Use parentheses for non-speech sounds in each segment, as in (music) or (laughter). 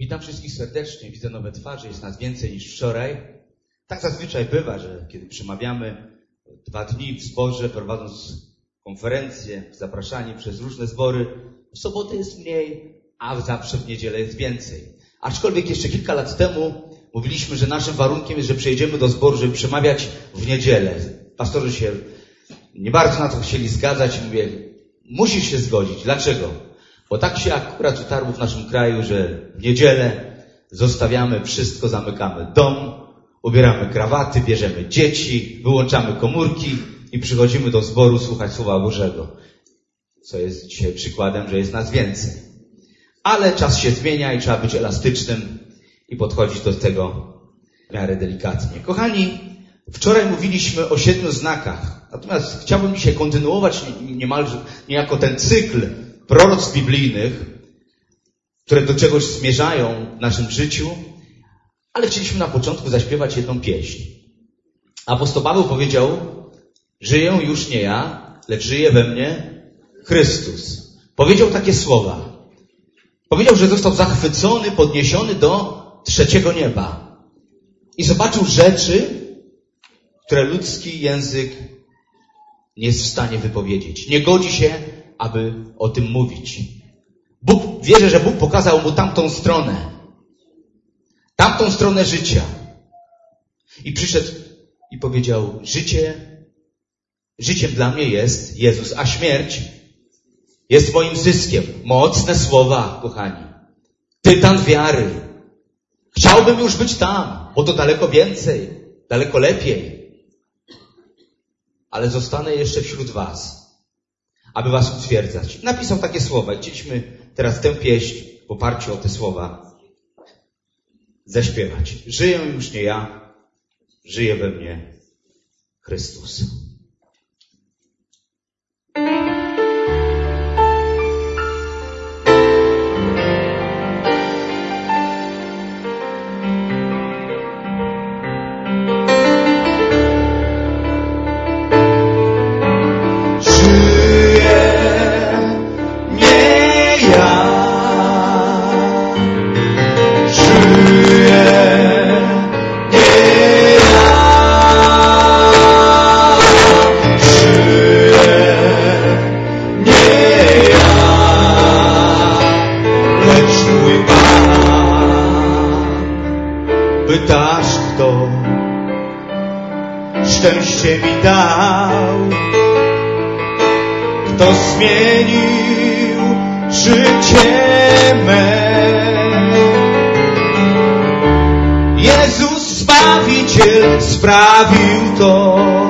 Witam wszystkich serdecznie, widzę nowe twarze, jest nas więcej niż wczoraj. Tak zazwyczaj bywa, że kiedy przemawiamy dwa dni w zborze, prowadząc konferencje, zapraszani przez różne zbory, w sobotę jest mniej, a zawsze w niedzielę jest więcej. Aczkolwiek jeszcze kilka lat temu mówiliśmy, że naszym warunkiem jest, że przyjedziemy do zboru, żeby przemawiać w niedzielę. Pastorzy się nie bardzo na to chcieli zgadzać i mówię, musisz się zgodzić. Dlaczego? Bo tak się akurat utarło w naszym kraju, że w niedzielę zostawiamy wszystko, zamykamy dom, ubieramy krawaty, bierzemy dzieci, wyłączamy komórki i przychodzimy do zboru słuchać Słowa Bożego. Co jest dzisiaj przykładem, że jest nas więcej. Ale czas się zmienia i trzeba być elastycznym i podchodzić do tego w miarę delikatnie. Kochani, wczoraj mówiliśmy o siedmiu znakach. Natomiast chciałbym dzisiaj kontynuować niemalże niejako ten cykl proroc biblijnych, które do czegoś zmierzają w naszym życiu, ale chcieliśmy na początku zaśpiewać jedną pieśń. Apostoł Paweł powiedział, żyję już nie ja, lecz żyje we mnie Chrystus. Powiedział takie słowa. Powiedział, że został zachwycony, podniesiony do trzeciego nieba. I zobaczył rzeczy, które ludzki język nie jest w stanie wypowiedzieć. Nie godzi się aby o tym mówić. Bóg, wierzę, że Bóg pokazał mu tamtą stronę. Tamtą stronę życia. I przyszedł i powiedział, życie, życiem dla mnie jest Jezus, a śmierć jest moim zyskiem. Mocne słowa, kochani. Tytan wiary. Chciałbym już być tam, bo to daleko więcej, daleko lepiej. Ale zostanę jeszcze wśród was aby was utwierdzać. Napisał takie słowa. Chcieliśmy teraz tę pieśń w oparciu o te słowa zaśpiewać. Żyję już nie ja, żyje we mnie Chrystus. Jaką trzeba mieć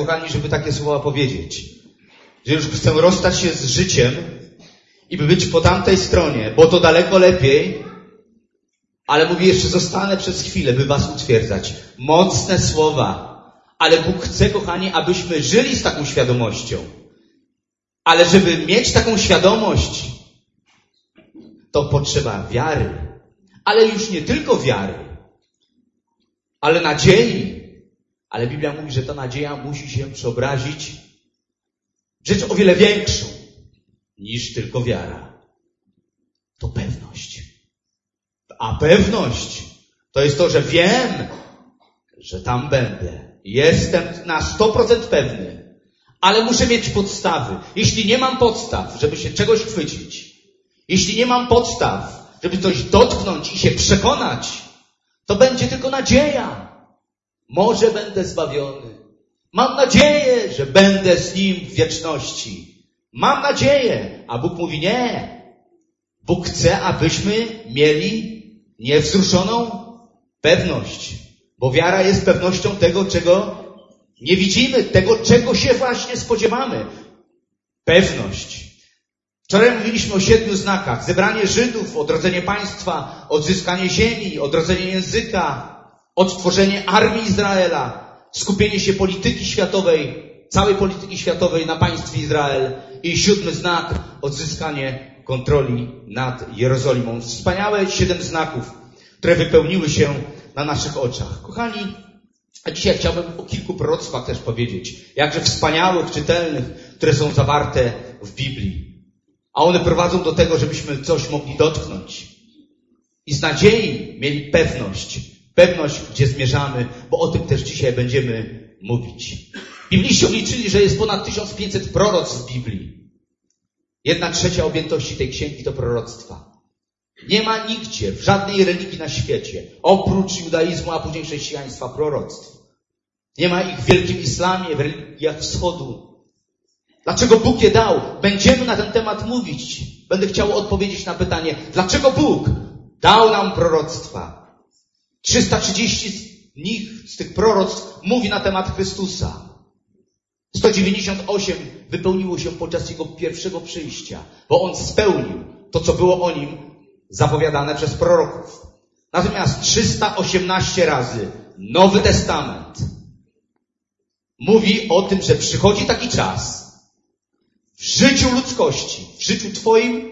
kochani, żeby takie słowa powiedzieć? Że już chcę rozstać się z życiem i by być po tamtej stronie, bo to daleko lepiej, ale mówi jeszcze zostanę przez chwilę, by was utwierdzać. Mocne słowa. Ale Bóg chce, kochani, abyśmy żyli z taką świadomością. Ale żeby mieć taką świadomość, to potrzeba wiary. Ale już nie tylko wiary, ale nadziei. Ale Biblia mówi, że ta nadzieja musi się przeobrazić w rzecz o wiele większą niż tylko wiara. To pewność. A pewność to jest to, że wiem, że tam będę. Jestem na 100% pewny, ale muszę mieć podstawy. Jeśli nie mam podstaw, żeby się czegoś chwycić, jeśli nie mam podstaw, żeby coś dotknąć i się przekonać, to będzie tylko nadzieja. Może będę zbawiony. Mam nadzieję, że będę z Nim w wieczności. Mam nadzieję. A Bóg mówi nie. Bóg chce, abyśmy mieli niewzruszoną pewność. Bo wiara jest pewnością tego, czego nie widzimy, tego, czego się właśnie spodziewamy. Pewność. Wczoraj mówiliśmy o siedmiu znakach. Zebranie Żydów, odrodzenie państwa, odzyskanie ziemi, odrodzenie języka, odtworzenie armii Izraela, skupienie się polityki światowej, całej polityki światowej na państwie Izrael i siódmy znak, odzyskanie kontroli nad Jerozolimą. Wspaniałe siedem znaków, które wypełniły się na naszych oczach. Kochani, a dzisiaj chciałbym o kilku proroctwach też powiedzieć. Jakże wspaniałych, czytelnych, które są zawarte w Biblii. A one prowadzą do tego, żebyśmy coś mogli dotknąć. I z nadziei mieli pewność. Pewność, gdzie zmierzamy, bo o tym też dzisiaj będziemy mówić. Bibliści obliczyli, że jest ponad 1500 proroctw w Biblii. Jedna trzecia objętości tej księgi to proroctwa. Nie ma nigdzie, w żadnej religii na świecie, oprócz judaizmu, a później chrześcijaństwa, proroctw. Nie ma ich w wielkim islamie, w religiach wschodu. Dlaczego Bóg je dał? Będziemy na ten temat mówić. Będę chciał odpowiedzieć na pytanie, dlaczego Bóg dał nam proroctwa? 330 z nich, z tych proroctw, mówi na temat Chrystusa. 198 wypełniło się podczas Jego pierwszego przyjścia, bo On spełnił to, co było o Nim zapowiadane przez proroków. Natomiast 318 razy Nowy Testament mówi o tym, że przychodzi taki czas w życiu ludzkości, w życiu Twoim,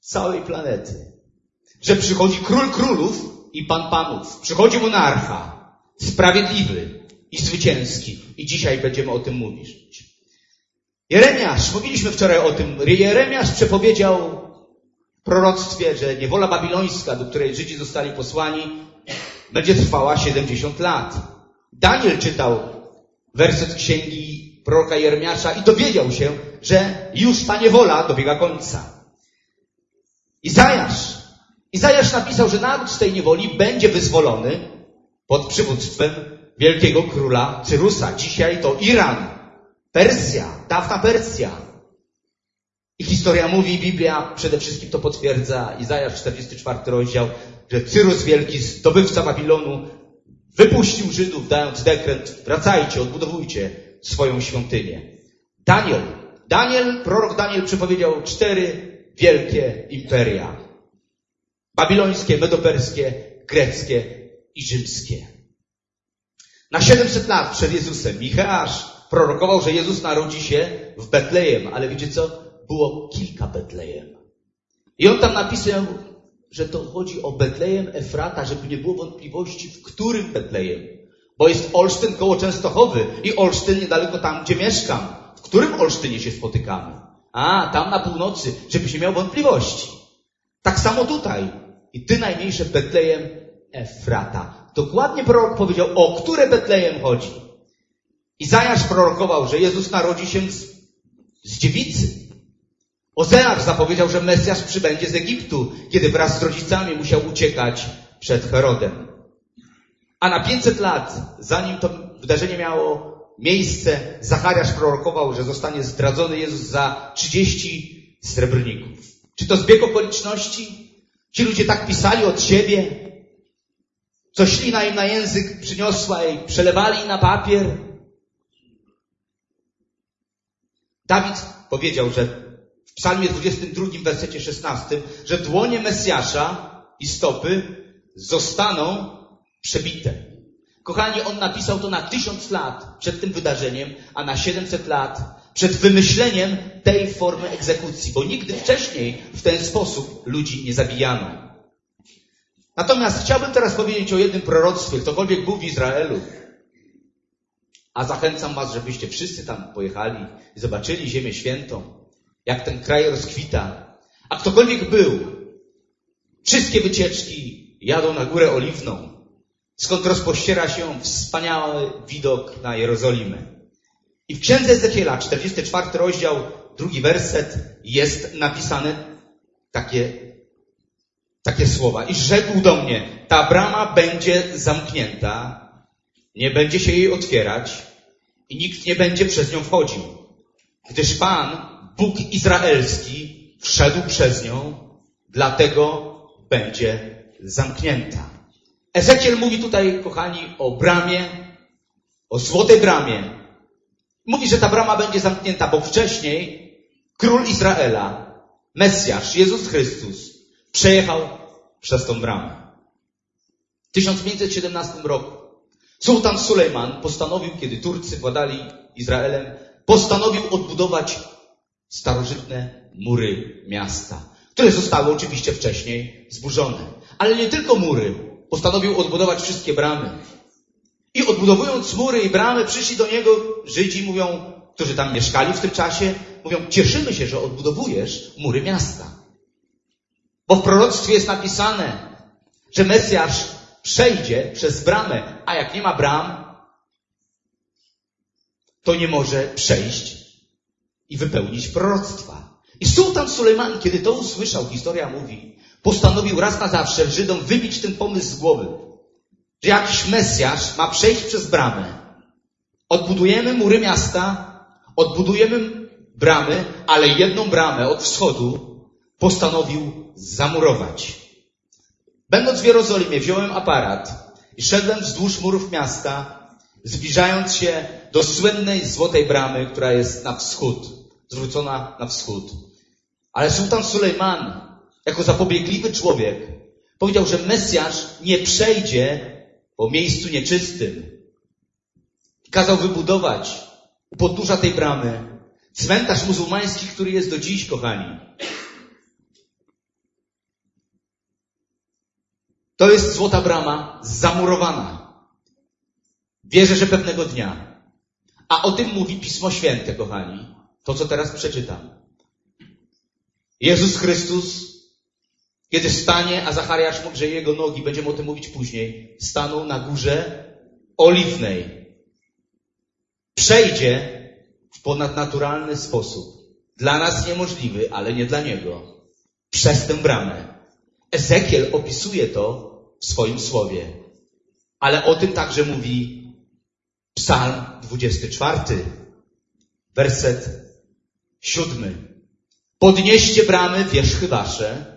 całej planety, że przychodzi król królów i pan panów, przychodzi monarcha, sprawiedliwy i zwycięski. I dzisiaj będziemy o tym mówić. Jeremiasz, mówiliśmy wczoraj o tym, Jeremiasz przepowiedział proroctwie, że niewola babilońska, do której Żydzi zostali posłani, będzie trwała 70 lat. Daniel czytał werset księgi proroka Jeremiasza i dowiedział się, że już ta niewola dobiega końca. Izajasz. Izajasz napisał, że naród z tej niewoli będzie wyzwolony pod przywództwem wielkiego króla Cyrusa. Dzisiaj to Iran, Persja, dawna Persja. I historia mówi, Biblia przede wszystkim to potwierdza, Izajasz 44 rozdział, że Cyrus Wielki, zdobywca Babilonu, wypuścił Żydów, dając dekret, wracajcie, odbudowujcie swoją świątynię. Daniel, Daniel, prorok Daniel przepowiedział cztery wielkie imperia. Babilońskie, medoperskie, greckie i rzymskie. Na 700 lat przed Jezusem Micheasz prorokował, że Jezus narodzi się w Betlejem, ale wiecie co? było kilka Betlejem. I on tam napisał, że to chodzi o Betlejem Efrata, żeby nie było wątpliwości, w którym Betlejem. Bo jest Olsztyn koło Częstochowy i Olsztyn niedaleko tam, gdzie mieszkam. W którym Olsztynie się spotykamy? A, tam na północy, żebyś nie miał wątpliwości. Tak samo tutaj. I ty najmniejsze Betlejem Efrata. Dokładnie prorok powiedział, o które Betlejem chodzi. Izajasz prorokował, że Jezus narodzi się z, z dziewicy. Ozeasz zapowiedział, że Mesjasz przybędzie z Egiptu, kiedy wraz z rodzicami musiał uciekać przed Herodem. A na 500 lat, zanim to wydarzenie miało miejsce, Zachariasz prorokował, że zostanie zdradzony Jezus za 30 srebrników. Czy to zbieg okoliczności? Ci ludzie tak pisali od siebie, co ślina im na język przyniosła i przelewali na papier. Dawid powiedział, że w psalmie 22, wersecie 16, że dłonie Mesjasza i stopy zostaną przebite. Kochani, on napisał to na tysiąc lat przed tym wydarzeniem, a na 700 lat przed wymyśleniem tej formy egzekucji, bo nigdy wcześniej w ten sposób ludzi nie zabijano. Natomiast chciałbym teraz powiedzieć o jednym proroctwie, ktokolwiek był w Izraelu, a zachęcam Was, żebyście wszyscy tam pojechali i zobaczyli Ziemię Świętą, jak ten kraj rozkwita. A ktokolwiek był, wszystkie wycieczki jadą na Górę Oliwną, skąd rozpościera się wspaniały widok na Jerozolimę. I w księdze Ezechiela, 44 rozdział, drugi werset, jest napisane takie, takie słowa. I rzekł do mnie, ta brama będzie zamknięta, nie będzie się jej otwierać i nikt nie będzie przez nią wchodził. Gdyż Pan, Bóg Izraelski, wszedł przez nią, dlatego będzie zamknięta. Ezekiel mówi tutaj, kochani, o bramie, o złotej bramie. Mówi, że ta brama będzie zamknięta, bo wcześniej król Izraela, Mesjasz, Jezus Chrystus, przejechał przez tą bramę. W 1517 roku Sułtan Sulejman postanowił, kiedy Turcy władali Izraelem, postanowił odbudować starożytne mury miasta, które zostały oczywiście wcześniej zburzone. Ale nie tylko mury. Postanowił odbudować wszystkie bramy. I odbudowując mury i bramy, przyszli do niego Żydzi, mówią, którzy tam mieszkali w tym czasie, mówią, cieszymy się, że odbudowujesz mury miasta. Bo w proroctwie jest napisane, że Mesjasz przejdzie przez bramę, a jak nie ma bram, to nie może przejść i wypełnić proroctwa. I sułtan Sulejman, kiedy to usłyszał, historia mówi, postanowił raz na zawsze Żydom wybić ten pomysł z głowy, że jakiś Mesjasz ma przejść przez bramę. Odbudujemy mury miasta, odbudujemy bramy, ale jedną bramę od wschodu postanowił zamurować. Będąc w Jerozolimie, wziąłem aparat i szedłem wzdłuż murów miasta, zbliżając się do słynnej złotej bramy, która jest na wschód, zwrócona na wschód. Ale sułtan Sulejman, jako zapobiegliwy człowiek, powiedział, że Mesjasz nie przejdzie po miejscu nieczystym. Kazał wybudować u podnóża tej bramy cmentarz muzułmański, który jest do dziś, kochani. To jest złota brama zamurowana. Wierzę, że pewnego dnia. A o tym mówi Pismo Święte, kochani. To, co teraz przeczytam. Jezus Chrystus, kiedy stanie, a Zachariasz mówi, że jego nogi, będziemy o tym mówić później, staną na górze oliwnej. Przejdzie w ponadnaturalny sposób. Dla nas niemożliwy, ale nie dla niego. Przez tę bramę. Ezekiel opisuje to w swoim słowie. Ale o tym także mówi Psalm 24, werset 7. Podnieście bramy wierzchy wasze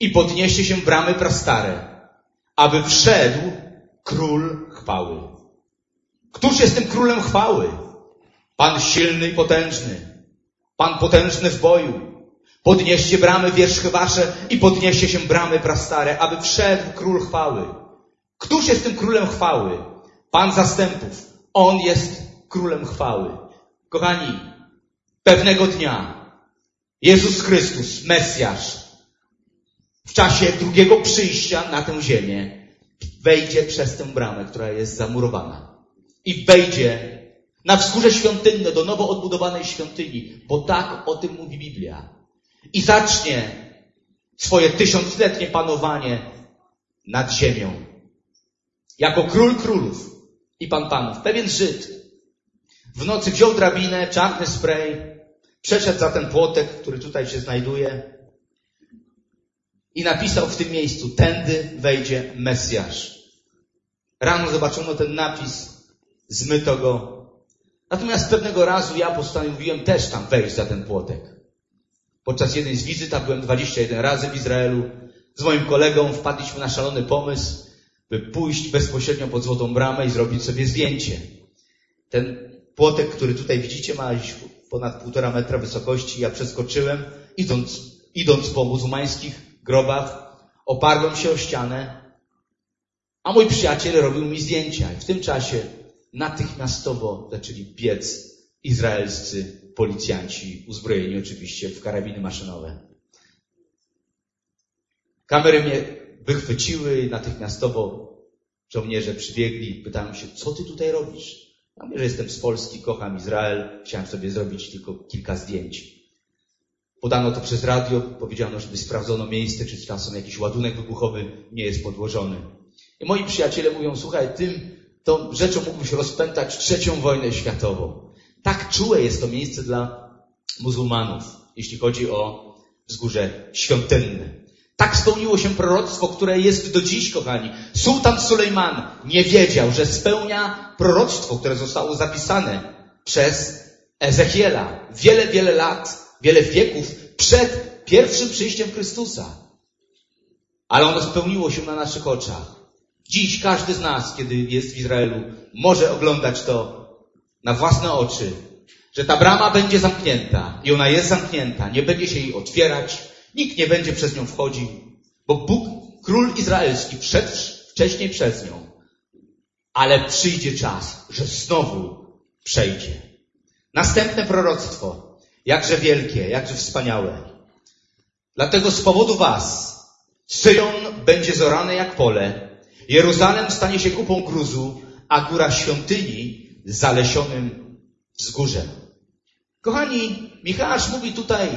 i podnieście się bramy prastare, aby wszedł król chwały. Któż jest tym królem chwały? Pan silny i potężny. Pan potężny w boju. Podnieście bramy wierzchy wasze i podnieście się bramy prastare, aby wszedł król chwały. Któż jest tym królem chwały? Pan zastępów. On jest królem chwały. Kochani, pewnego dnia Jezus Chrystus, Mesjasz, w czasie drugiego przyjścia na tę ziemię, wejdzie przez tę bramę, która jest zamurowana. I wejdzie na wzgórze świątynne do nowo odbudowanej świątyni, bo tak o tym mówi Biblia i zacznie swoje tysiącletnie panowanie nad ziemią. Jako król królów i pan panów. Pewien Żyd w nocy wziął drabinę, czarny spray, przeszedł za ten płotek, który tutaj się znajduje i napisał w tym miejscu, tędy wejdzie Mesjasz. Rano zobaczono ten napis, zmyto go. Natomiast pewnego razu ja postanowiłem też tam wejść za ten płotek. Podczas jednej z wizyt, a byłem 21 razy w Izraelu, z moim kolegą wpadliśmy na szalony pomysł, by pójść bezpośrednio pod Złotą Bramę i zrobić sobie zdjęcie. Ten płotek, który tutaj widzicie, ma ponad półtora metra wysokości. Ja przeskoczyłem, idąc, idąc po muzułmańskich grobach, oparłem się o ścianę, a mój przyjaciel robił mi zdjęcia. I w tym czasie natychmiastowo zaczęli biec izraelscy policjanci, uzbrojeni oczywiście w karabiny maszynowe. Kamery mnie wychwyciły i natychmiastowo żołnierze przybiegli, pytają się, co ty tutaj robisz? Ja mówię, że jestem z Polski, kocham Izrael, chciałem sobie zrobić tylko kilka zdjęć. Podano to przez radio, powiedziano, żeby sprawdzono miejsce, czy czasem jakiś ładunek wybuchowy nie jest podłożony. I moi przyjaciele mówią, słuchaj, tym tą rzeczą mógłbyś rozpętać trzecią wojnę światową. Tak czułe jest to miejsce dla muzułmanów, jeśli chodzi o wzgórze świątynne. Tak spełniło się proroctwo, które jest do dziś, kochani. Sułtan Sulejman nie wiedział, że spełnia proroctwo, które zostało zapisane przez Ezechiela wiele, wiele lat, wiele wieków przed pierwszym przyjściem Chrystusa. Ale ono spełniło się na naszych oczach. Dziś każdy z nas, kiedy jest w Izraelu, może oglądać to na własne oczy, że ta brama będzie zamknięta i ona jest zamknięta, nie będzie się jej otwierać, nikt nie będzie przez nią wchodził, bo Bóg, król izraelski, wszedł wcześniej przez nią, ale przyjdzie czas, że znowu przejdzie. Następne proroctwo, jakże wielkie, jakże wspaniałe. Dlatego z powodu was Syjon będzie zorany jak pole, Jeruzalem stanie się kupą gruzu, a góra świątyni zalesionym wzgórzem. Kochani, Michał mówi tutaj,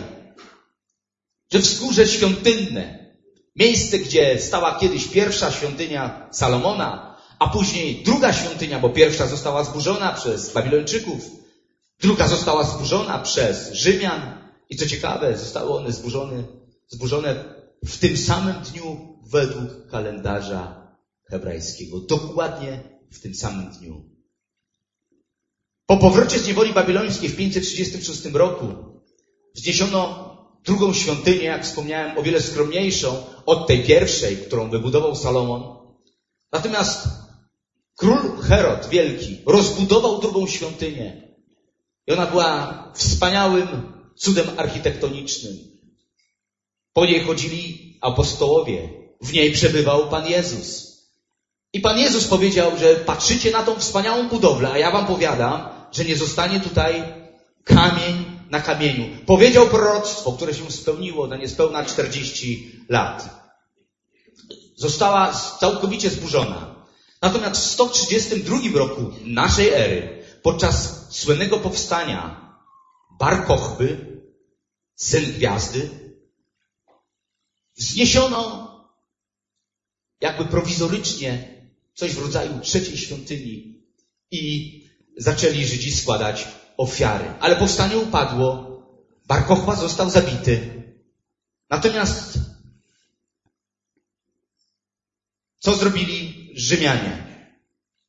że wzgórze świątynne, miejsce, gdzie stała kiedyś pierwsza świątynia Salomona, a później druga świątynia, bo pierwsza została zburzona przez Babilończyków, druga została zburzona przez Rzymian i co ciekawe, zostały one zburzone, zburzone w tym samym dniu według kalendarza hebrajskiego. Dokładnie w tym samym dniu. Po powrocie z niewoli babilońskiej w 536 roku wzniesiono drugą świątynię, jak wspomniałem, o wiele skromniejszą od tej pierwszej, którą wybudował Salomon. Natomiast król Herod Wielki rozbudował drugą świątynię. I ona była wspaniałym cudem architektonicznym. Po niej chodzili apostołowie. W niej przebywał Pan Jezus. I Pan Jezus powiedział, że patrzycie na tą wspaniałą budowlę, a ja wam powiadam, że nie zostanie tutaj kamień na kamieniu. Powiedział proroctwo, które się spełniło na niespełna 40 lat. Została całkowicie zburzona. Natomiast w 132 roku naszej ery, podczas słynnego powstania Bar Kochby, syn gwiazdy, wzniesiono jakby prowizorycznie coś w rodzaju trzeciej świątyni i zaczęli Żydzi składać ofiary. Ale powstanie upadło, Bar został zabity. Natomiast co zrobili Rzymianie?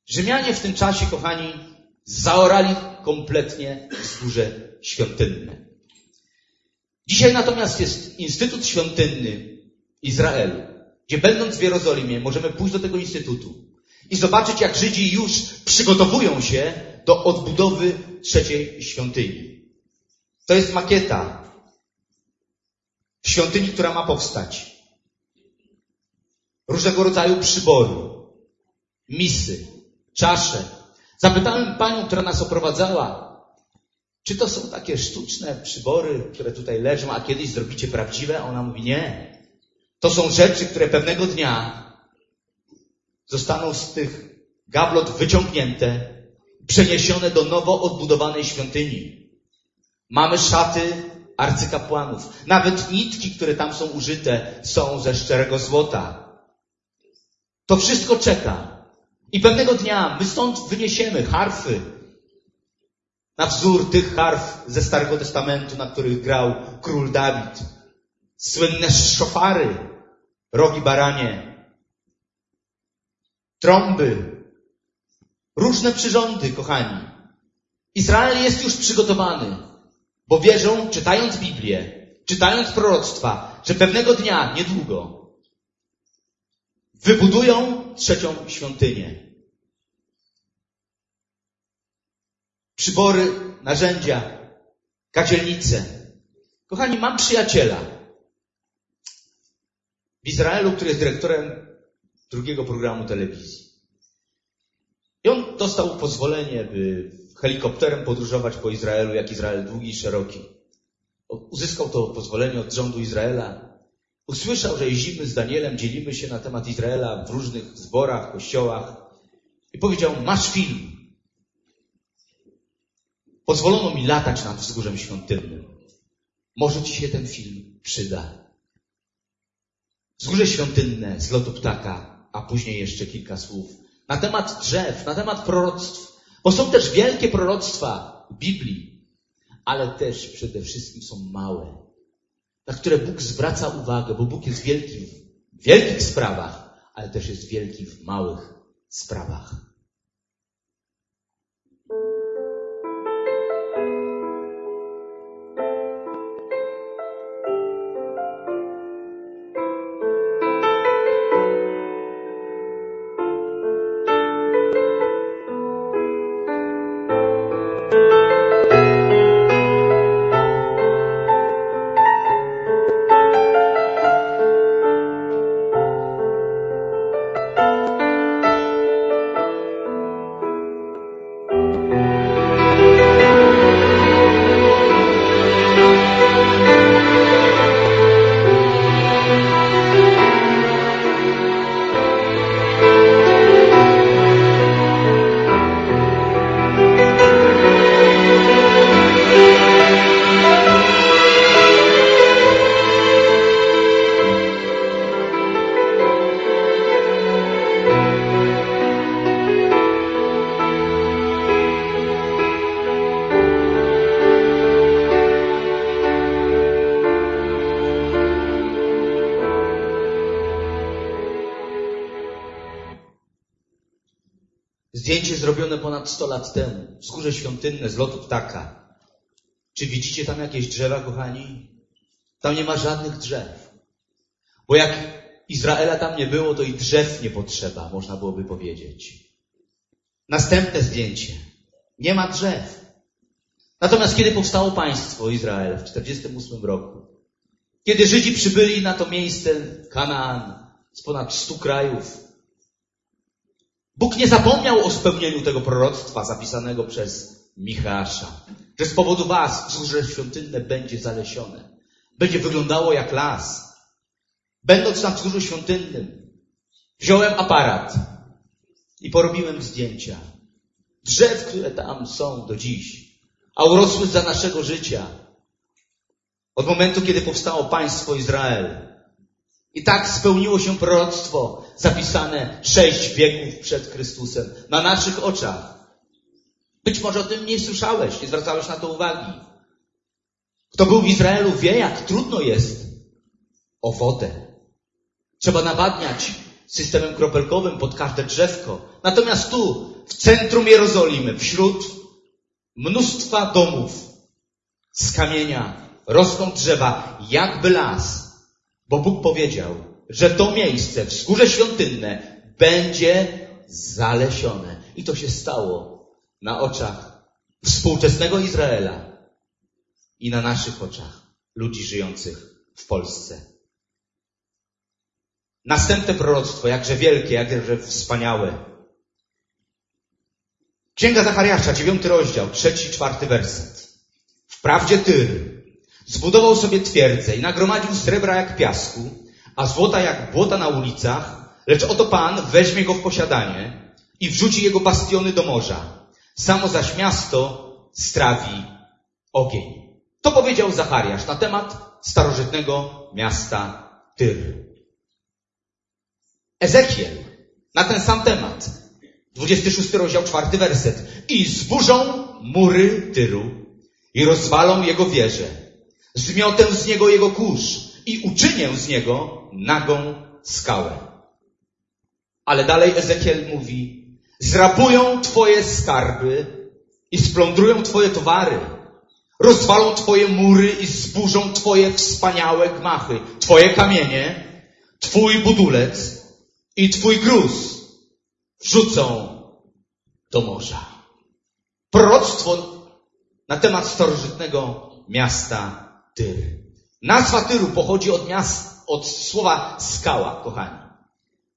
Rzymianie w tym czasie, kochani, zaorali kompletnie wzgórze świątynne. Dzisiaj natomiast jest Instytut Świątynny Izraelu, gdzie będąc w Jerozolimie możemy pójść do tego instytutu i zobaczyć, jak Żydzi już przygotowują się do odbudowy trzeciej świątyni. To jest makieta świątyni, która ma powstać. Różnego rodzaju przybory, misy, czasze. Zapytałem panią, która nas oprowadzała, czy to są takie sztuczne przybory, które tutaj leżą, a kiedyś zrobicie prawdziwe? Ona mówi, nie. To są rzeczy, które pewnego dnia zostaną z tych gablot wyciągnięte, przeniesione do nowo odbudowanej świątyni. Mamy szaty arcykapłanów. Nawet nitki, które tam są użyte, są ze szczerego złota. To wszystko czeka. I pewnego dnia my stąd wyniesiemy harfy na wzór tych harf ze Starego Testamentu, na których grał król Dawid. Słynne szofary, rogi baranie, trąby, różne przyrządy, kochani. Izrael jest już przygotowany, bo wierzą, czytając Biblię, czytając proroctwa, że pewnego dnia, niedługo, wybudują trzecią świątynię. Przybory, narzędzia, kadzielnice. Kochani, mam przyjaciela w Izraelu, który jest dyrektorem drugiego programu telewizji. I on dostał pozwolenie, by helikopterem podróżować po Izraelu, jak Izrael długi i szeroki. Uzyskał to pozwolenie od rządu Izraela. Usłyszał, że jeździmy z Danielem, dzielimy się na temat Izraela w różnych zborach, kościołach. I powiedział, masz film. Pozwolono mi latać nad wzgórzem świątynnym. Może ci się ten film przyda. Wzgórze świątynne z lotu ptaka, a później jeszcze kilka słów na temat drzew, na temat proroctw. Bo są też wielkie proroctwa w Biblii, ale też przede wszystkim są małe, na które Bóg zwraca uwagę, bo Bóg jest wielki w wielkich sprawach, ale też jest wielki w małych sprawach. Ponad 100 lat temu. Wzgórze świątynne z lotu ptaka. Czy widzicie tam jakieś drzewa, kochani? Tam nie ma żadnych drzew. Bo jak Izraela tam nie było, to i drzew nie potrzeba, można byłoby powiedzieć. Następne zdjęcie. Nie ma drzew. Natomiast kiedy powstało państwo Izrael w 48 roku, kiedy Żydzi przybyli na to miejsce Kanaan z ponad 100 krajów, Bóg nie zapomniał o spełnieniu tego proroctwa zapisanego przez Michała, że z powodu was wzgórze świątynne będzie zalesione. Będzie wyglądało jak las. Będąc na wzgórzu świątynnym, wziąłem aparat i porobiłem zdjęcia drzew, które tam są do dziś, a urosły za naszego życia. Od momentu, kiedy powstało państwo Izrael, i tak spełniło się proroctwo zapisane sześć wieków przed Chrystusem na naszych oczach. Być może o tym nie słyszałeś, nie zwracałeś na to uwagi. Kto był w Izraelu wie, jak trudno jest o wodę. Trzeba nawadniać systemem kropelkowym pod każde drzewko. Natomiast tu, w centrum Jerozolimy, wśród mnóstwa domów z kamienia, rosną drzewa, jakby las. Bo Bóg powiedział, że to miejsce, wzgórze świątynne, będzie zalesione. I to się stało na oczach współczesnego Izraela i na naszych oczach ludzi żyjących w Polsce. Następne proroctwo, jakże wielkie, jakże wspaniałe. Księga Zachariasza, dziewiąty rozdział, trzeci, czwarty werset. Wprawdzie Tyr Zbudował sobie twierdzę i nagromadził srebra jak piasku, a złota jak błota na ulicach, lecz oto Pan weźmie go w posiadanie i wrzuci jego bastiony do morza. Samo zaś miasto strawi ogień. To powiedział Zachariasz na temat starożytnego miasta Tyr. Ezechiel na ten sam temat. 26 rozdział, czwarty werset. I zburzą mury Tyru i rozwalą jego wieże Zmiotę z niego jego kurz i uczynię z niego nagą skałę. Ale dalej Ezekiel mówi, zrabują twoje skarby i splądrują twoje towary. Rozwalą twoje mury i zburzą twoje wspaniałe gmachy, twoje kamienie, twój budulec i twój gruz wrzucą do morza. Proroctwo na temat starożytnego miasta Tyr. Nazwa Tyru pochodzi od, miast, od słowa skała, kochani.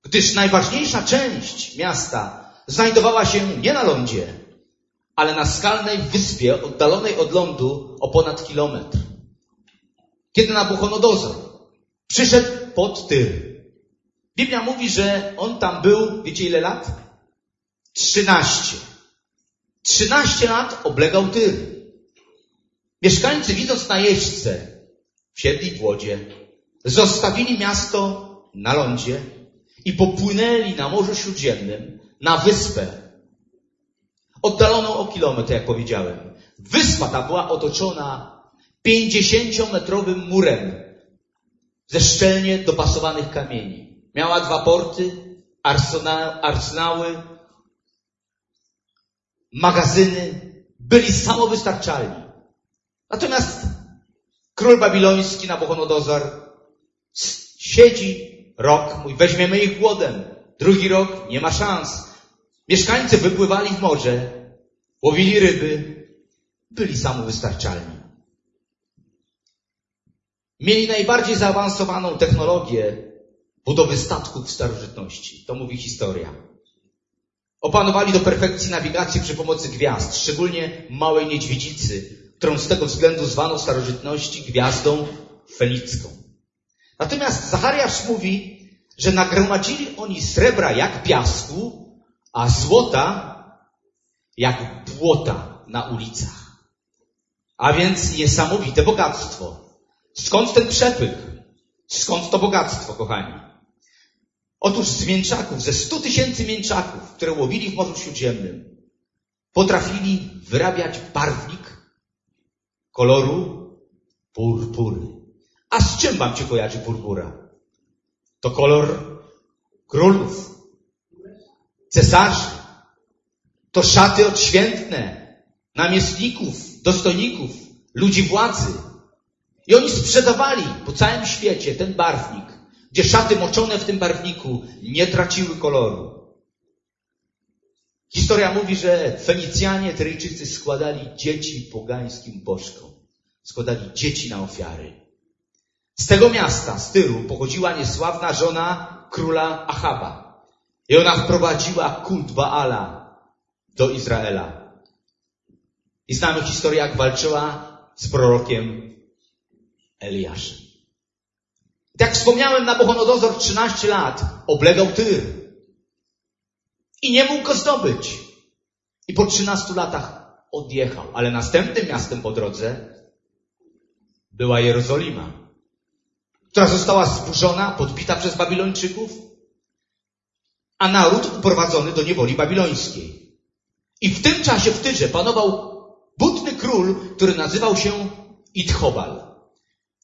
Gdyż najważniejsza część miasta znajdowała się nie na lądzie, ale na skalnej wyspie oddalonej od lądu o ponad kilometr. Kiedy Nabuchodonozor przyszedł pod Tyr, Biblia mówi, że on tam był, wiecie ile lat? Trzynaście. Trzynaście lat oblegał Tyr. Mieszkańcy widząc najeźdźcę, wsiedli w łodzie, zostawili miasto na lądzie i popłynęli na Morzu Śródziemnym na wyspę, oddaloną o kilometr, jak powiedziałem. Wyspa ta była otoczona pięćdziesięciometrowym murem ze szczelnie dopasowanych kamieni. Miała dwa porty, arsenały, magazyny. Byli samowystarczalni. Natomiast król babiloński Nabuchodonozor siedzi rok, mój, weźmiemy ich głodem. Drugi rok, nie ma szans. Mieszkańcy wypływali w morze, łowili ryby, byli samowystarczalni. Mieli najbardziej zaawansowaną technologię budowy statków w starożytności. To mówi historia. Opanowali do perfekcji nawigację przy pomocy gwiazd, szczególnie małej niedźwiedzicy, którą z tego względu zwano starożytności gwiazdą fenicką. Natomiast Zachariasz mówi, że nagromadzili oni srebra jak piasku, a złota jak błota na ulicach. A więc niesamowite bogactwo. Skąd ten przepych? Skąd to bogactwo, kochani? Otóż z mięczaków, ze stu tysięcy mięczaków, które łowili w Morzu Śródziemnym, potrafili wyrabiać barwnik koloru purpury. A z czym wam się kojarzy purpura? To kolor królów, cesarzy. To szaty odświętne, namiestników, dostojników, ludzi władzy. I oni sprzedawali po całym świecie ten barwnik, gdzie szaty moczone w tym barwniku nie traciły koloru. Historia mówi, że Fenicjanie, Tyryjczycy składali dzieci pogańskim bożkom. Składali dzieci na ofiary. Z tego miasta, z Tyru, pochodziła niesławna żona króla Achaba. I ona wprowadziła kult Baala do Izraela. I znamy historię, jak walczyła z prorokiem Eliaszem. Jak wspomniałem, Nabuchodonozor 13 lat oblegał Tyr. I nie mógł go zdobyć. I po 13 latach odjechał. Ale następnym miastem po drodze była Jerozolima która została zburzona, podbita przez Babilończyków, a naród uprowadzony do niewoli babilońskiej. I w tym czasie w Tyrze panował butny król, który nazywał się Idchobal.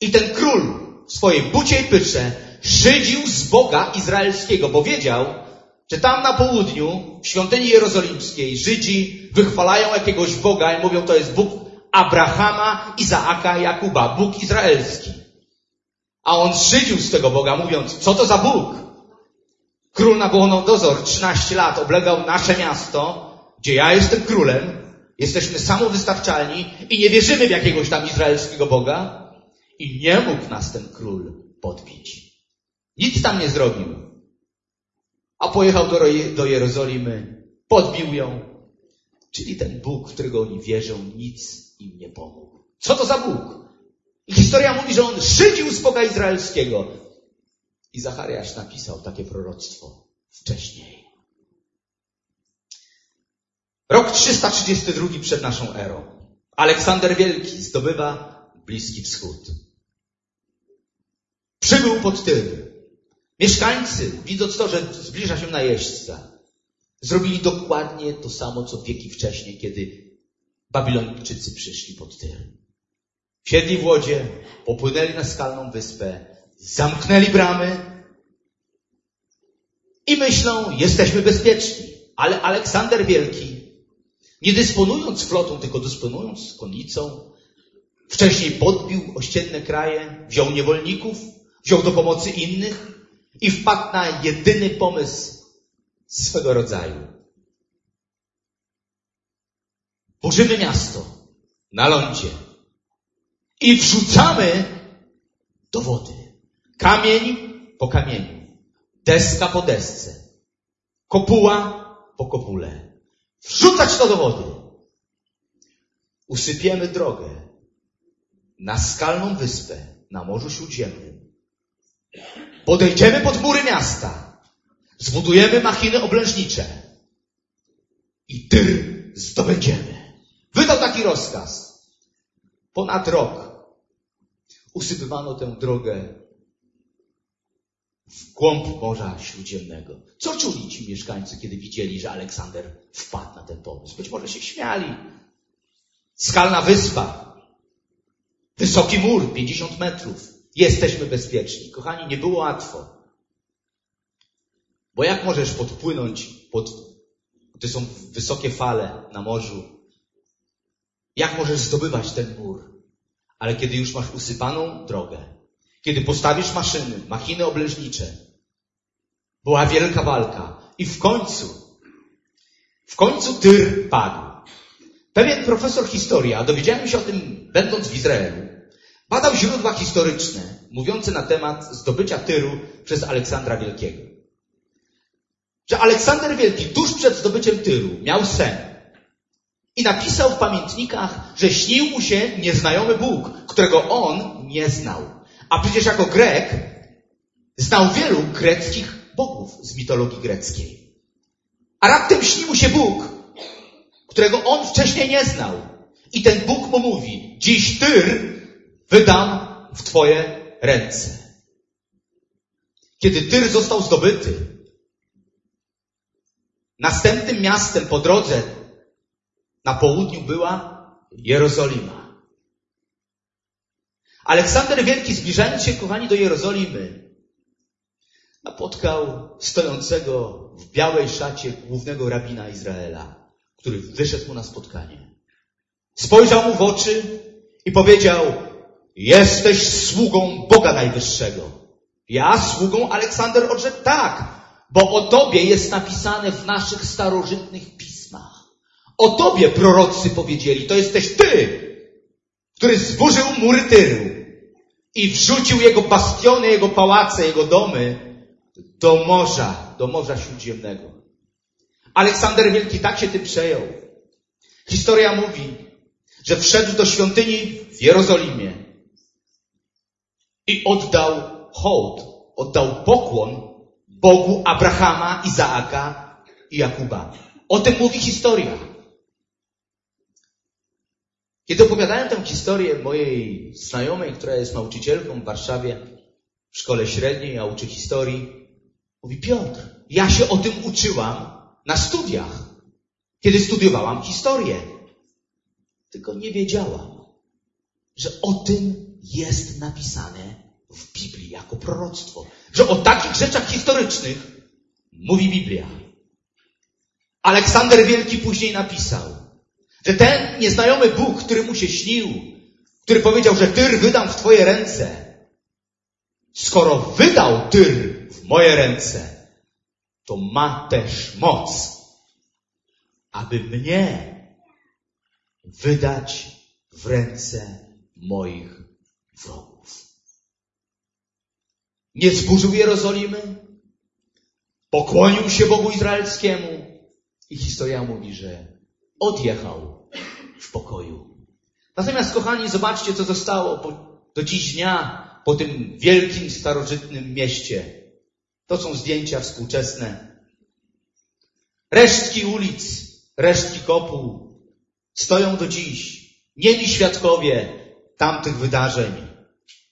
I ten król w swojej bucie i pysze szydził z Boga izraelskiego, bo wiedział, że tam na południu, w świątyni jerozolimskiej, Żydzi wychwalają jakiegoś Boga i mówią, to jest Bóg Abrahama, Izaaka, Jakuba, Bóg izraelski. A on szydził z tego Boga, mówiąc, co to za Bóg? Król Nabuchodonozor 13 lat oblegał nasze miasto, gdzie ja jestem królem, jesteśmy samowystarczalni i nie wierzymy w jakiegoś tam izraelskiego Boga i nie mógł nas ten król podbić. Nic tam nie zrobił. A pojechał do, do Jerozolimy, podbił ją, czyli ten Bóg, w którego oni wierzą, nic im nie pomógł. Co to za Bóg? Historia mówi, że on szydził z Boga Izraelskiego. I Zachariasz napisał takie proroctwo wcześniej. Rok 332 przed naszą erą. Aleksander Wielki zdobywa Bliski Wschód. Przybył pod tym. Mieszkańcy, widząc to, że zbliża się najeźdźca, zrobili dokładnie to samo, co wieki wcześniej, kiedy Babilończycy przyszli pod tym. Siedli w łodzie, popłynęli na skalną wyspę, zamknęli bramy i myślą, jesteśmy bezpieczni. Ale Aleksander Wielki, nie dysponując flotą, tylko dysponując konnicą, wcześniej podbił ościenne kraje, wziął niewolników, wziął do pomocy innych i wpadł na jedyny pomysł swego rodzaju. Burzymy miasto na lądzie i wrzucamy do wody. Kamień po kamieniu, deska po desce, kopuła po kopule. Wrzucać to do wody. Usypiemy drogę na skalną wyspę na Morzu Śródziemnym. Podejdziemy pod mury miasta. Zbudujemy machiny oblężnicze. I Tyr zdobędziemy. Wydał taki rozkaz. Ponad rok usypywano tę drogę w głąb Morza Śródziemnego. Co czuli ci mieszkańcy, kiedy widzieli, że Aleksander wpadł na ten pomysł? Być może się śmiali. Skalna wyspa. Wysoki mur, 50 metrów. Jesteśmy bezpieczni. Kochani, nie było łatwo. Bo jak możesz podpłynąć pod, gdy są wysokie fale na morzu? Jak możesz zdobywać ten mur? Ale kiedy już masz usypaną drogę, kiedy postawisz maszyny, machiny oblężnicze, była wielka walka i w końcu, w końcu Tyr padł. Pewien profesor historii, a dowiedziałem się o tym będąc w Izraelu, badał źródła historyczne mówiące na temat zdobycia Tyru przez Aleksandra Wielkiego. Że Aleksander Wielki tuż przed zdobyciem Tyru miał sen i napisał w pamiętnikach, że śnił mu się nieznajomy Bóg, którego on nie znał. A przecież jako Grek znał wielu greckich bogów z mitologii greckiej. A raptem śni mu się Bóg, którego on wcześniej nie znał. I ten Bóg mu mówi, dziś Tyr wydam w twoje ręce. Kiedy Tyr został zdobyty, następnym miastem po drodze na południu była Jerozolima. Aleksander Wielki, zbliżając się, kochani, do Jerozolimy, napotkał stojącego w białej szacie głównego rabina Izraela, który wyszedł mu na spotkanie. Spojrzał mu w oczy i powiedział, jesteś sługą Boga Najwyższego. Ja sługą Aleksander odrzekł tak, bo o tobie jest napisane w naszych starożytnych pismach. O tobie prorocy powiedzieli, to jesteś ty, który zburzył mury Tyru i wrzucił jego bastiony, jego pałace, jego domy do morza, do Morza Śródziemnego. Aleksander Wielki tak się tym przejął. Historia mówi, że wszedł do świątyni w Jerozolimie i oddał hołd, oddał pokłon Bogu Abrahama, Izaaka i Jakuba. O tym mówi historia. Kiedy opowiadałem tę historię mojej znajomej, która jest nauczycielką w Warszawie w szkole średniej, a uczy historii, mówi Piotr, ja się o tym uczyłam na studiach, kiedy studiowałam historię. Tylko nie wiedziałam, że o tym jest napisane w Biblii jako proroctwo. Że o takich rzeczach historycznych mówi Biblia. Aleksander Wielki później napisał, że ten nieznajomy Bóg, który mu się śnił, który powiedział, że Tyr wydam w twoje ręce, skoro wydał Tyr w moje ręce, to ma też moc, aby mnie wydać w ręce moich wrogów. Nie zburzył Jerozolimy, pokłonił się Bogu Izraelskiemu i historia mówi, że odjechał w pokoju. Natomiast, kochani, zobaczcie, co zostało po, do dziś dnia po tym wielkim, starożytnym mieście. To są zdjęcia współczesne. Resztki ulic, resztki kopuł stoją do dziś. Niemi świadkowie tamtych wydarzeń.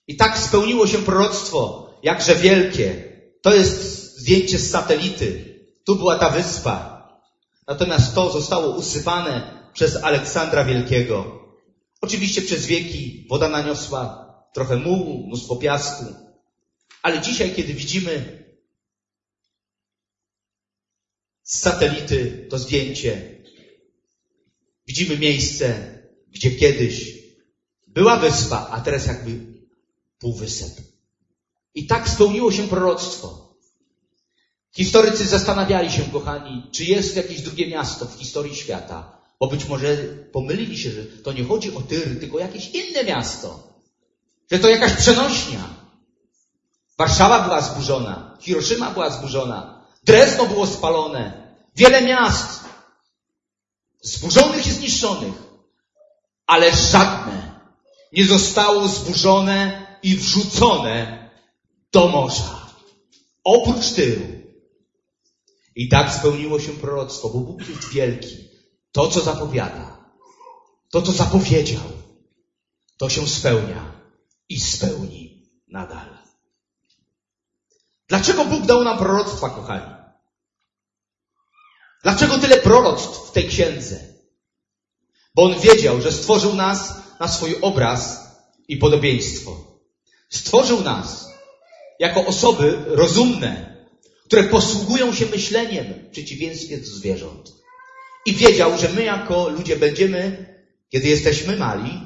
I tak spełniło się proroctwo, jakże wielkie. To jest zdjęcie z satelity. Tu była ta wyspa. Natomiast to zostało usypane przez Aleksandra Wielkiego. Oczywiście przez wieki woda naniosła trochę mułu, mnóstwo piasku. Ale dzisiaj, kiedy widzimy z satelity to zdjęcie, widzimy miejsce, gdzie kiedyś była wyspa, a teraz jakby półwysep. I tak spełniło się proroctwo. Historycy zastanawiali się, kochani, czy jest jakieś drugie miasto w historii świata, bo być może pomylili się, że to nie chodzi o Tyr, tylko jakieś inne miasto. że to jakaś przenośnia. Warszawa była zburzona, Hiroshima była zburzona, Drezno było spalone, wiele miast zburzonych i zniszczonych, ale żadne nie zostało zburzone i wrzucone do morza. Oprócz tyłu. I tak spełniło się proroctwo, bo Bóg jest wielki. To, co zapowiada, to, co zapowiedział, to się spełnia i spełni nadal. Dlaczego Bóg dał nam proroctwa, kochani? Dlaczego tyle proroctw w tej księdze? Bo On wiedział, że stworzył nas na swój obraz i podobieństwo. Stworzył nas jako osoby rozumne, które posługują się myśleniem w przeciwieństwie do zwierząt. I wiedział, że my jako ludzie będziemy, kiedy jesteśmy mali,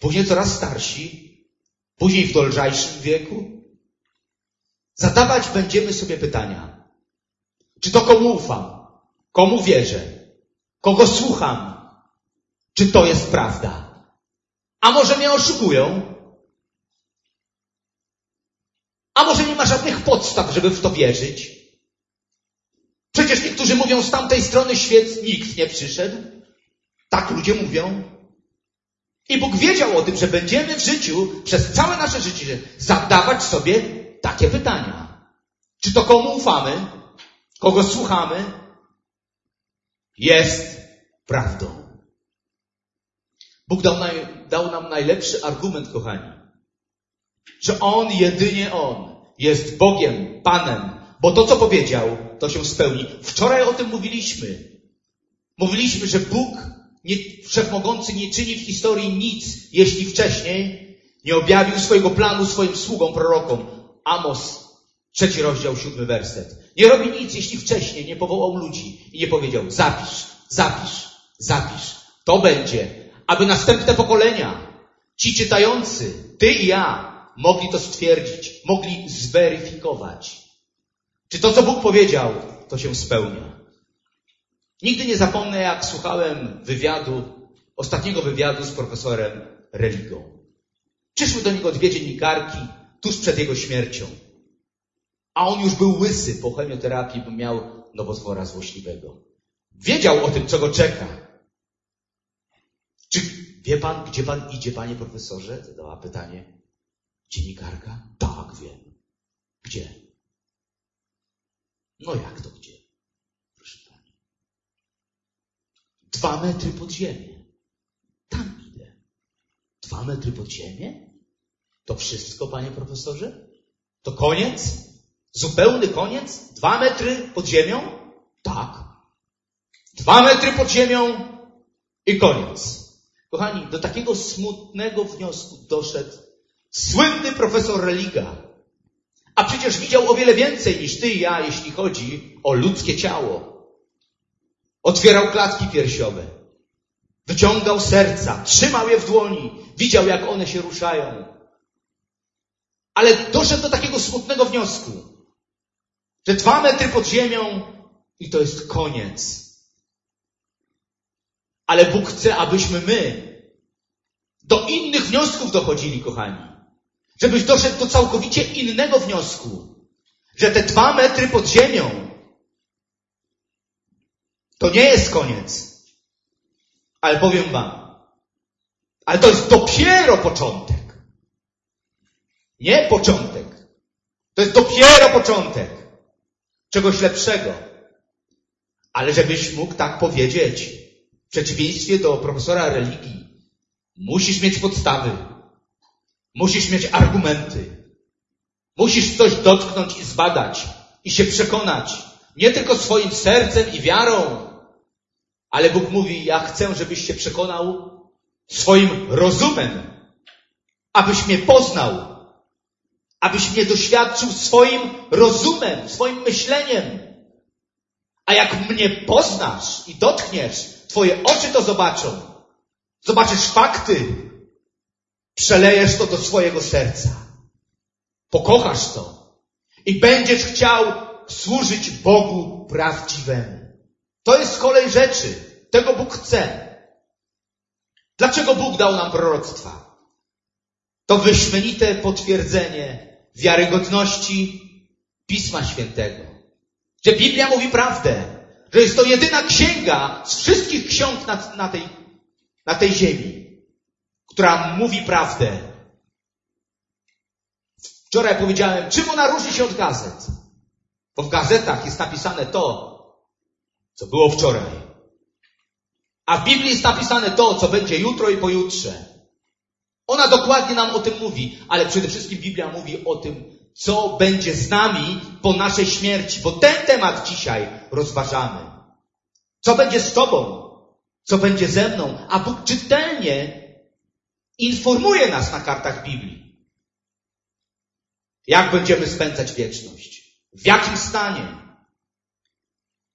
później coraz starsi, później w dojrzalszym wieku, zadawać będziemy sobie pytania. Czy to komu ufam? Komu wierzę? Kogo słucham? Czy to jest prawda? A może mnie oszukują? A może nie ma żadnych podstaw, żeby w to wierzyć? Przecież niektórzy mówią, z tamtej strony świec nikt nie przyszedł. Tak ludzie mówią. I Bóg wiedział o tym, że będziemy w życiu, przez całe nasze życie, zadawać sobie takie pytania. Czy to komu ufamy? Kogo słuchamy? Jest prawdą. Bóg dał, dał nam najlepszy argument, kochani. Że On, jedynie On, jest Bogiem, Panem, bo to, co powiedział, to się spełni. Wczoraj o tym mówiliśmy. Mówiliśmy, że Bóg nie, Wszechmogący nie czyni w historii nic, jeśli wcześniej nie objawił swojego planu swoim sługom, prorokom. Amos, trzeci rozdział, siódmy werset. Nie robi nic, jeśli wcześniej nie powołał ludzi i nie powiedział, zapisz, zapisz, zapisz. To będzie, aby następne pokolenia, ci czytający, ty i ja, mogli to stwierdzić, mogli zweryfikować. Czy to, co Bóg powiedział, to się spełnia. Nigdy nie zapomnę, jak słuchałem wywiadu, ostatniego wywiadu z profesorem Religą. Przyszły do niego dwie dziennikarki tuż przed jego śmiercią. A on już był łysy po chemioterapii, bo miał nowotwora złośliwego. Wiedział o tym, co go czeka. Czy wie pan, gdzie pan idzie, panie profesorze? Zadała pytanie. Dziennikarka? Tak, wiem. Gdzie? No jak to gdzie? Proszę pani. Dwa metry pod ziemię. Tam idę. Dwa metry pod ziemię? To wszystko, panie profesorze? To koniec? Zupełny koniec? Dwa metry pod ziemią? Tak. Dwa metry pod ziemią i koniec. Kochani, do takiego smutnego wniosku doszedł Słynny profesor Religa. A przecież widział o wiele więcej niż ty i ja, jeśli chodzi o ludzkie ciało. Otwierał klatki piersiowe. Wyciągał serca, trzymał je w dłoni, widział jak one się ruszają. Ale doszedł do takiego smutnego wniosku, że dwa metry pod ziemią i to jest koniec. Ale Bóg chce, abyśmy my do innych wniosków dochodzili, kochani. Żebyś doszedł do całkowicie innego wniosku, że te dwa metry pod ziemią to nie jest koniec. Ale powiem wam, ale to jest dopiero początek. Nie początek. To jest dopiero początek czegoś lepszego. Ale żebyś mógł tak powiedzieć, w przeciwieństwie do profesora religii, musisz mieć podstawy. Musisz mieć argumenty. Musisz coś dotknąć i zbadać i się przekonać. Nie tylko swoim sercem i wiarą, ale Bóg mówi, ja chcę, żebyś się przekonał swoim rozumem, abyś mnie poznał, abyś mnie doświadczył swoim rozumem, swoim myśleniem. A jak mnie poznasz i dotkniesz, twoje oczy to zobaczą. Zobaczysz fakty, Przelejesz to do swojego serca. Pokochasz to. I będziesz chciał służyć Bogu prawdziwemu. To jest kolej rzeczy. Tego Bóg chce. Dlaczego Bóg dał nam proroctwa? To wyśmienite potwierdzenie wiarygodności Pisma Świętego. Że Biblia mówi prawdę. Że jest to jedyna księga z wszystkich ksiąg na, na, tej, na tej ziemi, która mówi prawdę. Wczoraj powiedziałem, czym ona różni się od gazet? Bo w gazetach jest napisane to, co było wczoraj. A w Biblii jest napisane to, co będzie jutro i pojutrze. Ona dokładnie nam o tym mówi, ale przede wszystkim Biblia mówi o tym, co będzie z nami po naszej śmierci, bo ten temat dzisiaj rozważamy. Co będzie z Tobą? Co będzie ze mną? A Bóg czytelnie informuje nas na kartach Biblii. Jak będziemy spędzać wieczność? W jakim stanie?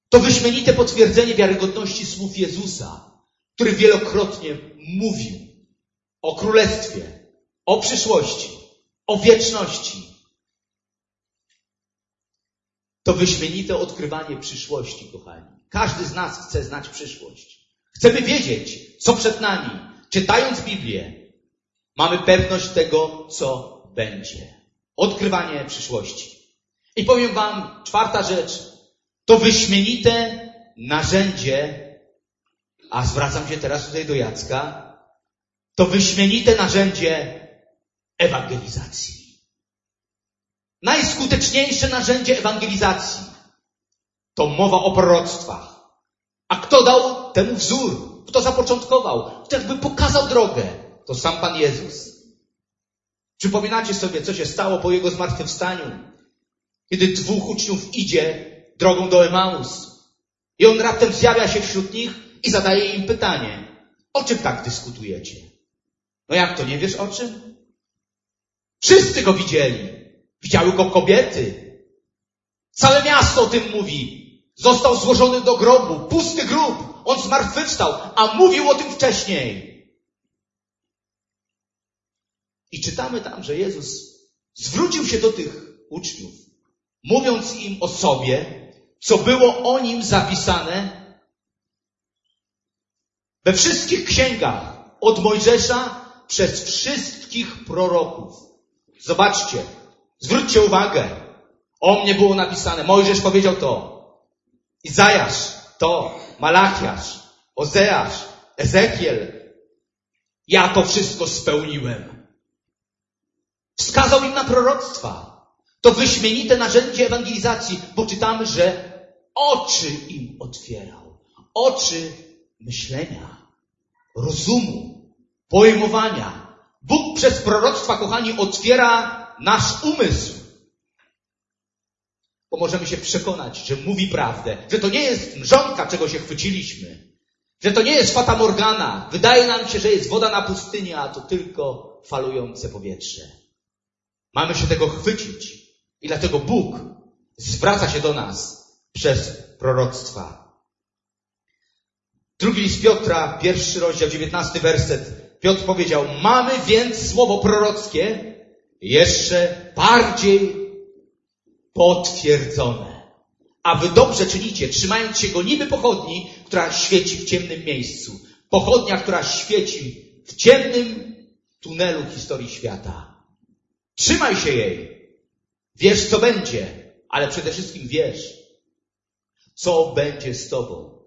To wyśmienite potwierdzenie wiarygodności słów Jezusa, który wielokrotnie mówił o królestwie, o przyszłości, o wieczności. To wyśmienite odkrywanie przyszłości, kochani. Każdy z nas chce znać przyszłość. Chcemy wiedzieć, co przed nami. Czytając Biblię, mamy pewność tego, co będzie. Odkrywanie przyszłości. I powiem Wam, czwarta rzecz, to wyśmienite narzędzie, a zwracam się teraz tutaj do Jacka, to wyśmienite narzędzie ewangelizacji. Najskuteczniejsze narzędzie ewangelizacji to mowa o proroctwach. A kto dał temu wzór? Kto zapoczątkował? Kto jakby pokazał drogę? To sam Pan Jezus. Przypominacie sobie, co się stało po Jego zmartwychwstaniu? Kiedy dwóch uczniów idzie drogą do Emaus. I on raptem zjawia się wśród nich i zadaje im pytanie. O czym tak dyskutujecie? No jak to, nie wiesz o czym? Wszyscy go widzieli. Widziały go kobiety. Całe miasto o tym mówi. Został złożony do grobu, pusty grób. On zmartwychwstał, a mówił o tym wcześniej. I czytamy tam, że Jezus zwrócił się do tych uczniów, mówiąc im o sobie, co było o nim zapisane we wszystkich księgach, od Mojżesza przez wszystkich proroków. Zobaczcie, zwróćcie uwagę. O mnie było napisane. Mojżesz powiedział to. Izajasz to. Malachiasz. Ozeasz. Ezekiel. Ja to wszystko spełniłem. Wskazał im na proroctwa. To wyśmienite narzędzie ewangelizacji, bo czytamy, że oczy im otwierał. Oczy myślenia, rozumu, pojmowania. Bóg przez proroctwa, kochani, otwiera nasz umysł. Bo możemy się przekonać, że mówi prawdę, że to nie jest mrzonka, czego się chwyciliśmy, że to nie jest fata morgana. Wydaje nam się, że jest woda na pustyni, a to tylko falujące powietrze. Mamy się tego chwycić. I dlatego Bóg zwraca się do nas przez proroctwa. Drugi list Piotra, pierwszy rozdział, dziewiętnasty werset. Piotr powiedział, mamy więc słowo prorockie jeszcze bardziej potwierdzone. A wy dobrze czynicie, trzymając się go niby pochodni, która świeci w ciemnym miejscu. Pochodnia, która świeci w ciemnym tunelu historii świata. Trzymaj się jej. Wiesz, co będzie, ale przede wszystkim wiesz, co będzie z Tobą,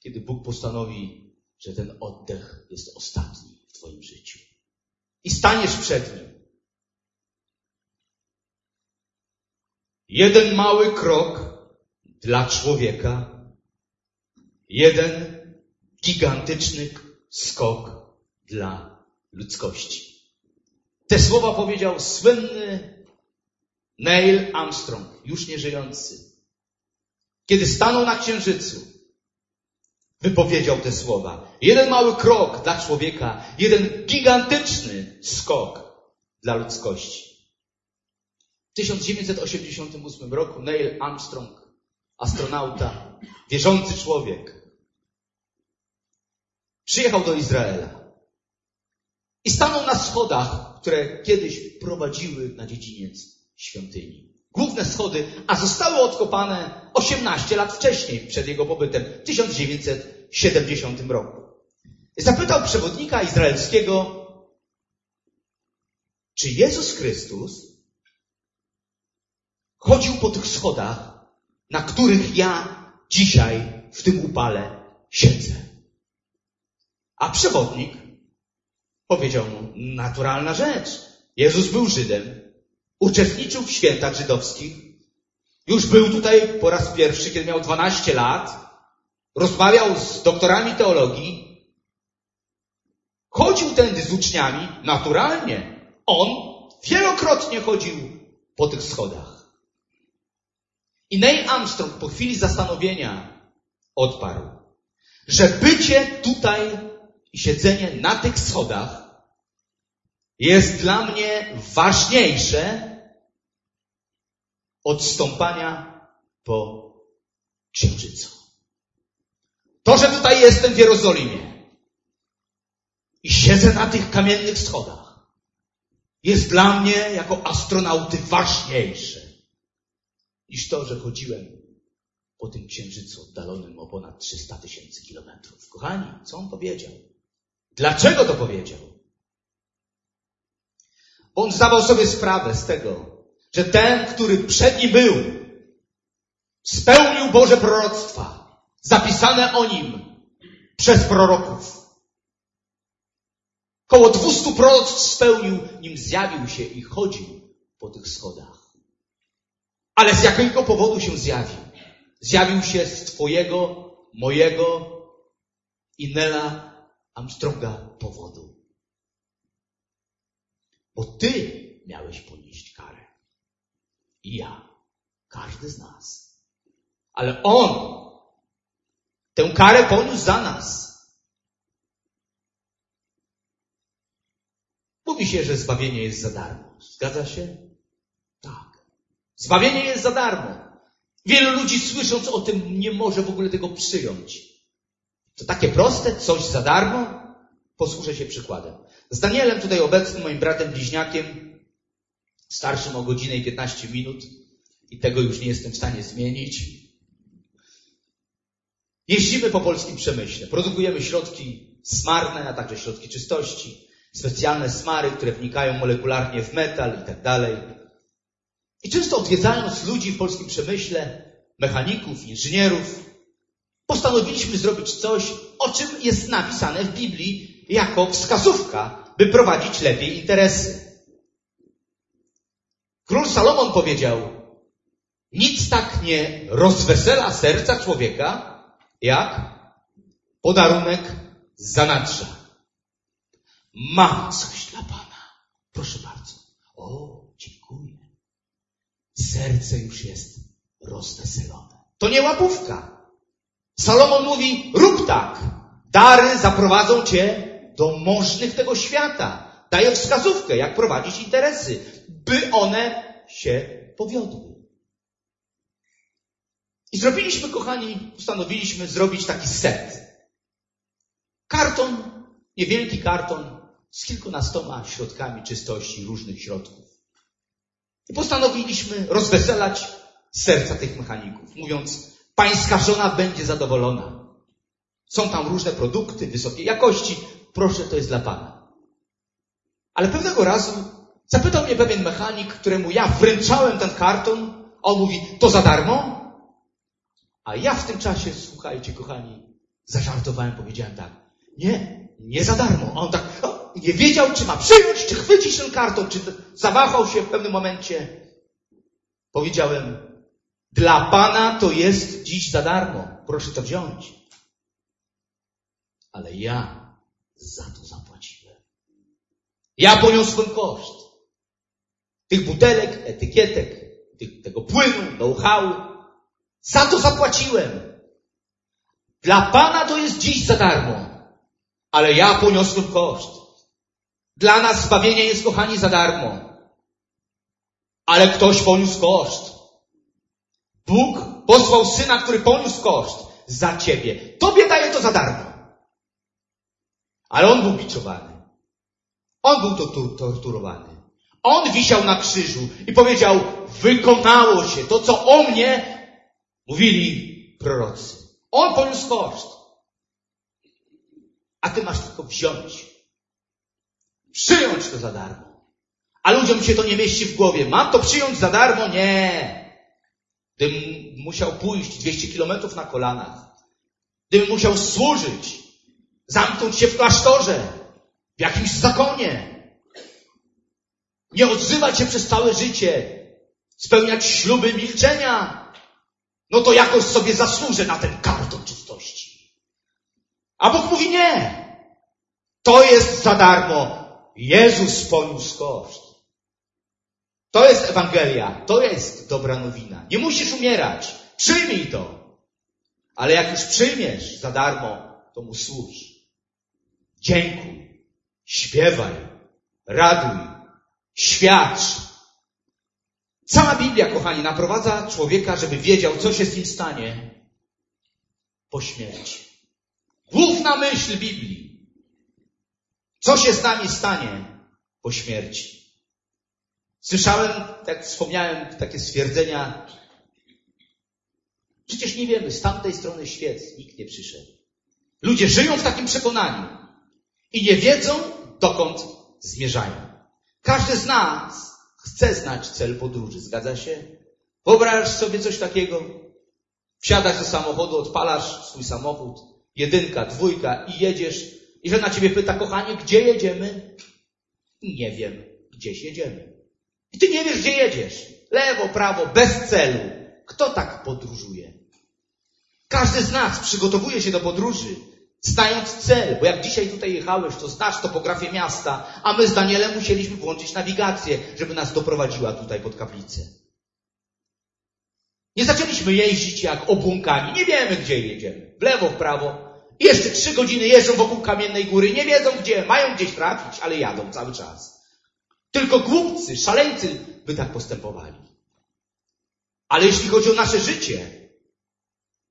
kiedy Bóg postanowi, że ten oddech jest ostatni w Twoim życiu? I staniesz przed Nim. Jeden mały krok dla człowieka, jeden gigantyczny skok dla ludzkości. Te słowa powiedział słynny Neil Armstrong, już nieżyjący. Kiedy stanął na księżycu, wypowiedział te słowa. Jeden mały krok dla człowieka, jeden gigantyczny skok dla ludzkości. W 1988 roku Neil Armstrong, astronauta, wierzący człowiek, przyjechał do Izraela i stanął na schodach, które kiedyś prowadziły na dziedziniec świątyni główne schody, a zostały odkopane 18 lat wcześniej, przed jego pobytem, w 1970 roku. Zapytał przewodnika izraelskiego, czy Jezus Chrystus chodził po tych schodach, na których ja dzisiaj w tym upale siedzę. A przewodnik powiedział mu, naturalna rzecz. Jezus był Żydem, uczestniczył w świętach żydowskich, już był tutaj po raz pierwszy, kiedy miał 12 lat, rozmawiał z doktorami teologii, chodził tędy z uczniami, naturalnie. On wielokrotnie chodził po tych schodach. I Neil Armstrong po chwili zastanowienia odparł, że bycie tutaj i siedzenie na tych schodach jest dla mnie ważniejsze od stąpania po księżycu. To, że tutaj jestem w Jerozolimie i siedzę na tych kamiennych schodach, jest dla mnie jako astronauty ważniejsze niż to, że chodziłem po tym księżycu oddalonym o ponad 300 tysięcy kilometrów. Kochani, co on powiedział? Dlaczego to powiedział? On zdawał sobie sprawę z tego, że ten, który przed nim był, spełnił Boże proroctwa, zapisane o nim przez proroków. Koło 200 proroctw spełnił, nim zjawił się i chodził po tych schodach. Ale z jakiego powodu się zjawił? Zjawił się z Twojego, mojego i Nela Armstronga powodu. Bo Ty miałeś ponieść karę. I ja. Każdy z nas. Ale On tę karę poniósł za nas. Mówi się, że zbawienie jest za darmo. Zgadza się? Tak. Zbawienie jest za darmo. Wielu ludzi słysząc o tym nie może w ogóle tego przyjąć. To takie proste, coś za darmo? Posłużę się przykładem. Z Danielem tutaj obecnym, moim bratem bliźniakiem, starszym o godzinę i 15 minut i tego już nie jestem w stanie zmienić. Jeździmy po polskim przemyśle. Produkujemy środki smarne, a także środki czystości, specjalne smary, które wnikają molekularnie w metal i tak dalej. I często odwiedzając ludzi w polskim przemyśle, mechaników, inżynierów, postanowiliśmy zrobić coś, o czym jest napisane w Biblii jako wskazówka, by prowadzić lepiej interesy. Król Salomon powiedział, nic tak nie rozwesela serca człowieka, jak podarunek z zanadrza. Mam coś dla Pana. Proszę bardzo. O, dziękuję. Serce już jest rozweselone. To nie łapówka. Salomon mówi, rób tak. Dary zaprowadzą cię do możnych tego świata. Daje wskazówkę, jak prowadzić interesy, by one się powiodły. I zrobiliśmy, kochani, postanowiliśmy zrobić taki set. Karton, niewielki karton z kilkunastoma środkami czystości różnych środków. I postanowiliśmy rozweselać serca tych mechaników, mówiąc, pańska żona będzie zadowolona. Są tam różne produkty wysokiej jakości, proszę, to jest dla pana. Ale pewnego razu zapytał mnie pewien mechanik, któremu ja wręczałem ten karton, a on mówi, to za darmo? A ja w tym czasie, słuchajcie, kochani, zażartowałem, powiedziałem tak, nie, nie za darmo. A on tak, o, nie wiedział, czy ma przyjąć, czy chwycić ten karton, czy zawahał się w pewnym momencie. Powiedziałem, dla Pana to jest dziś za darmo. Proszę to wziąć. Ale ja za to zapłaciłem. Ja poniosłem koszt. Tych butelek, etykietek, tych, tego płynu, know-how, za to zapłaciłem. Dla Pana to jest dziś za darmo, ale ja poniosłem koszt. Dla nas zbawienie jest, kochani, za darmo, ale ktoś poniósł koszt. Bóg posłał Syna, który poniósł koszt za Ciebie. Tobie daje to za darmo. Ale On był biczowany. On był to torturowany. On wisiał na krzyżu i powiedział, wykonało się to, co o mnie Mówili prorocy. On poniósł koszt. A ty masz tylko wziąć. Przyjąć to za darmo. A ludziom się to nie mieści w głowie. Mam to przyjąć za darmo? Nie. Gdybym musiał pójść 200 kilometrów na kolanach, gdybym musiał służyć, zamknąć się w klasztorze, w jakimś zakonie, nie odzywać się przez całe życie, spełniać śluby milczenia, no to jakoś sobie zasłużę na ten karton czystości. A Bóg mówi nie. To jest za darmo. Jezus poniósł koszt. To jest Ewangelia. To jest dobra nowina. Nie musisz umierać. Przyjmij to. Ale jak już przyjmiesz za darmo, to mu służ. Dziękuj. Śpiewaj. Raduj. Świadcz. Cała Biblia, kochani, naprowadza człowieka, żeby wiedział, co się z nim stanie po śmierci. Główna myśl Biblii. Co się z nami stanie po śmierci? Słyszałem, jak wspomniałem, takie stwierdzenia. Przecież nie wiemy, z tamtej strony świec nikt nie przyszedł. Ludzie żyją w takim przekonaniu i nie wiedzą, dokąd zmierzają. Każdy z nas chce znać cel podróży, zgadza się? Wyobraź sobie coś takiego. Wsiadasz do samochodu, odpalasz swój samochód, jedynka, dwójka i jedziesz i żona ciebie pyta, kochanie, gdzie jedziemy? Nie wiem, gdzieś jedziemy. I ty nie wiesz, gdzie jedziesz. Lewo, prawo, bez celu. Kto tak podróżuje? Każdy z nas przygotowuje się do podróży, znając cel, bo jak dzisiaj tutaj jechałeś, to znasz topografię miasta, a my z Danielem musieliśmy włączyć nawigację, żeby nas doprowadziła tutaj pod kaplicę. Nie zaczęliśmy jeździć jak obłąkani, nie wiemy gdzie jedziemy, w lewo, w prawo. I jeszcze trzy godziny jeżdżą wokół kamiennej góry, nie wiedzą gdzie, mają gdzieś trafić, ale jadą cały czas. Tylko głupcy, szaleńcy by tak postępowali. Ale jeśli chodzi o nasze życie,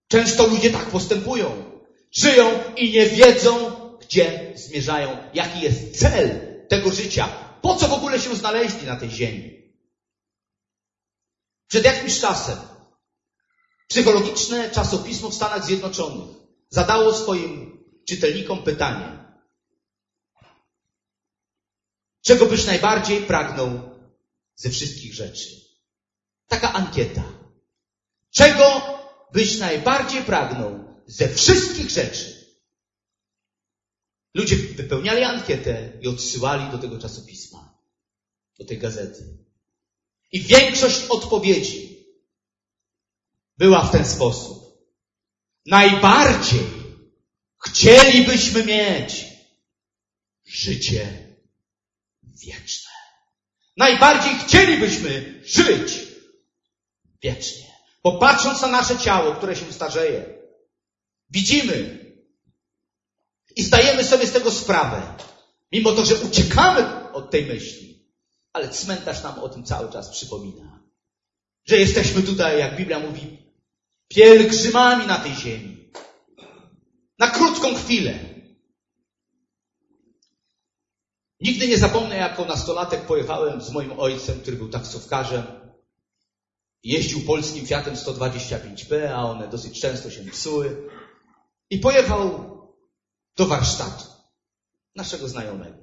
często ludzie tak postępują. Żyją i nie wiedzą, gdzie zmierzają, jaki jest cel tego życia. Po co w ogóle się znaleźli na tej ziemi? Przed jakimś czasem psychologiczne czasopismo w Stanach Zjednoczonych zadało swoim czytelnikom pytanie. Czego byś najbardziej pragnął ze wszystkich rzeczy? Taka ankieta. Czego byś najbardziej pragnął ze wszystkich rzeczy. Ludzie wypełniali ankietę i odsyłali do tego czasopisma, do tej gazety. I większość odpowiedzi była w ten sposób. Najbardziej chcielibyśmy mieć życie wieczne. Najbardziej chcielibyśmy żyć wiecznie. Popatrząc na nasze ciało, które się starzeje, Widzimy i zdajemy sobie z tego sprawę, mimo to, że uciekamy od tej myśli, ale cmentarz nam o tym cały czas przypomina, że jesteśmy tutaj, jak Biblia mówi, pielgrzymami na tej ziemi. Na krótką chwilę. Nigdy nie zapomnę, jako nastolatek pojechałem z moim ojcem, który był taksówkarzem. Jeździł polskim Fiatem 125P, a one dosyć często się psuły. I pojechał do warsztatu naszego znajomego.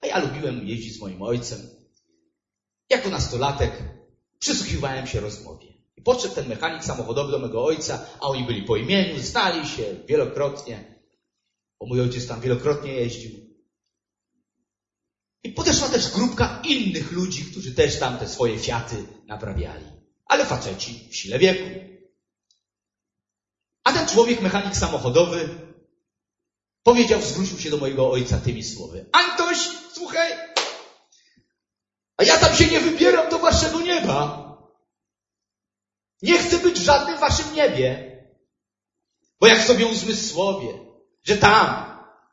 A ja lubiłem jeździć z moim ojcem. Jako nastolatek przysłuchiwałem się rozmowie. I podszedł ten mechanik samochodowy do mego ojca, a oni byli po imieniu, znali się wielokrotnie, bo mój ojciec tam wielokrotnie jeździł. I podeszła też grupka innych ludzi, którzy też tam te swoje fiaty naprawiali. Ale faceci w sile wieku. A ten człowiek, mechanik samochodowy, powiedział, zwrócił się do mojego ojca tymi słowy. Antoś, słuchaj, a ja tam się nie wybieram do waszego nieba. Nie chcę być w żadnym waszym niebie. Bo jak sobie uzmysłowię, że tam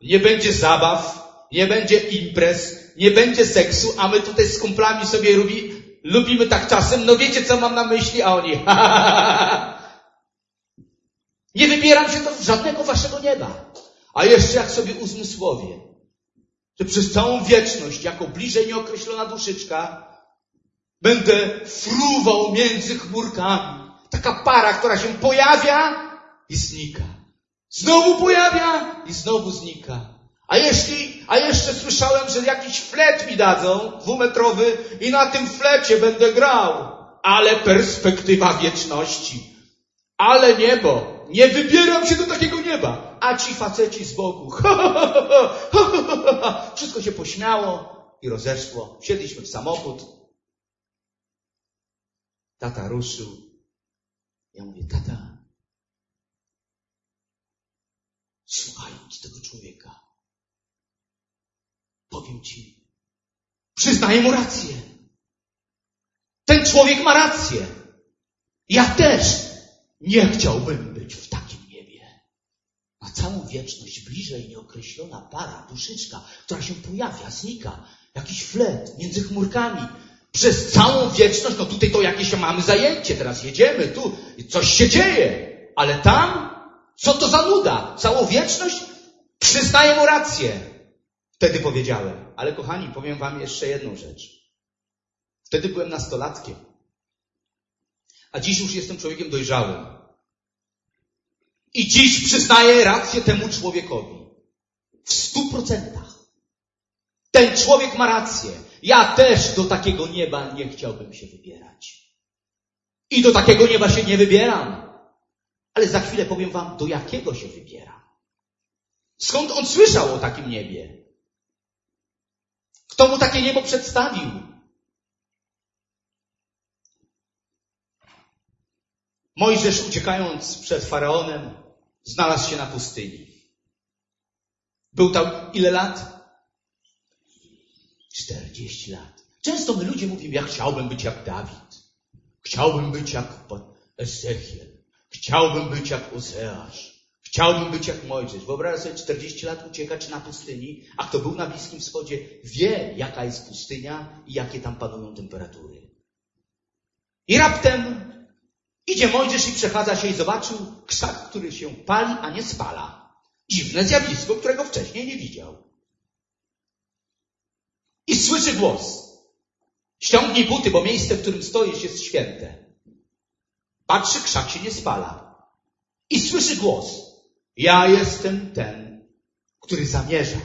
nie będzie zabaw, nie będzie imprez, nie będzie seksu, a my tutaj z kumplami sobie lubi, lubimy tak czasem, no wiecie co mam na myśli, a oni. (laughs) Nie wybieram się do żadnego waszego nieba. A jeszcze jak sobie uzmysłowię, że przez całą wieczność, jako bliżej nieokreślona duszyczka, będę fruwał między chmurkami. Taka para, która się pojawia i znika. Znowu pojawia i znowu znika. A jeśli, a jeszcze słyszałem, że jakiś flet mi dadzą, dwumetrowy, i na tym flecie będę grał. Ale perspektywa wieczności. Ale niebo. Nie wybieram się do takiego nieba. A ci faceci z boku. Wszystko się pośmiało i rozeszło. Wsiedliśmy w samochód. Tata ruszył. Ja mówię, tata, słuchając tego człowieka, powiem ci, przyznaję mu rację. Ten człowiek ma rację. Ja też nie chciałbym być w takim niebie. Na całą wieczność bliżej nieokreślona para, duszyczka, która się pojawia, znika. Jakiś flet między chmurkami. Przez całą wieczność, no tutaj to jakieś mamy zajęcie, teraz jedziemy tu, coś się dzieje. Ale tam, co to za nuda? Całą wieczność? Przyznaję mu rację. Wtedy powiedziałem. Ale kochani, powiem wam jeszcze jedną rzecz. Wtedy byłem nastolatkiem. A dziś już jestem człowiekiem dojrzałym. I dziś przyznaję rację temu człowiekowi. W stu procentach. Ten człowiek ma rację. Ja też do takiego nieba nie chciałbym się wybierać. I do takiego nieba się nie wybieram. Ale za chwilę powiem wam, do jakiego się wybieram. Skąd on słyszał o takim niebie? Kto mu takie niebo przedstawił? Mojżesz uciekając przed faraonem znalazł się na pustyni. Był tam ile lat? 40 lat. Często my ludzie mówimy, ja chciałbym być jak Dawid. Chciałbym być jak Ezechiel. Chciałbym być jak Ozeasz. Chciałbym być jak Mojżesz. Wyobraź sobie 40 lat uciekać na pustyni, a kto był na Bliskim Wschodzie, wie jaka jest pustynia i jakie tam panują temperatury. I raptem Idzie Mojżesz i przechadza się i zobaczył krzak, który się pali, a nie spala. Dziwne zjawisko, którego wcześniej nie widział. I słyszy głos. Ściągnij buty, bo miejsce, w którym stoisz jest święte. Patrzy, krzak się nie spala. I słyszy głos. Ja jestem ten, który zamierza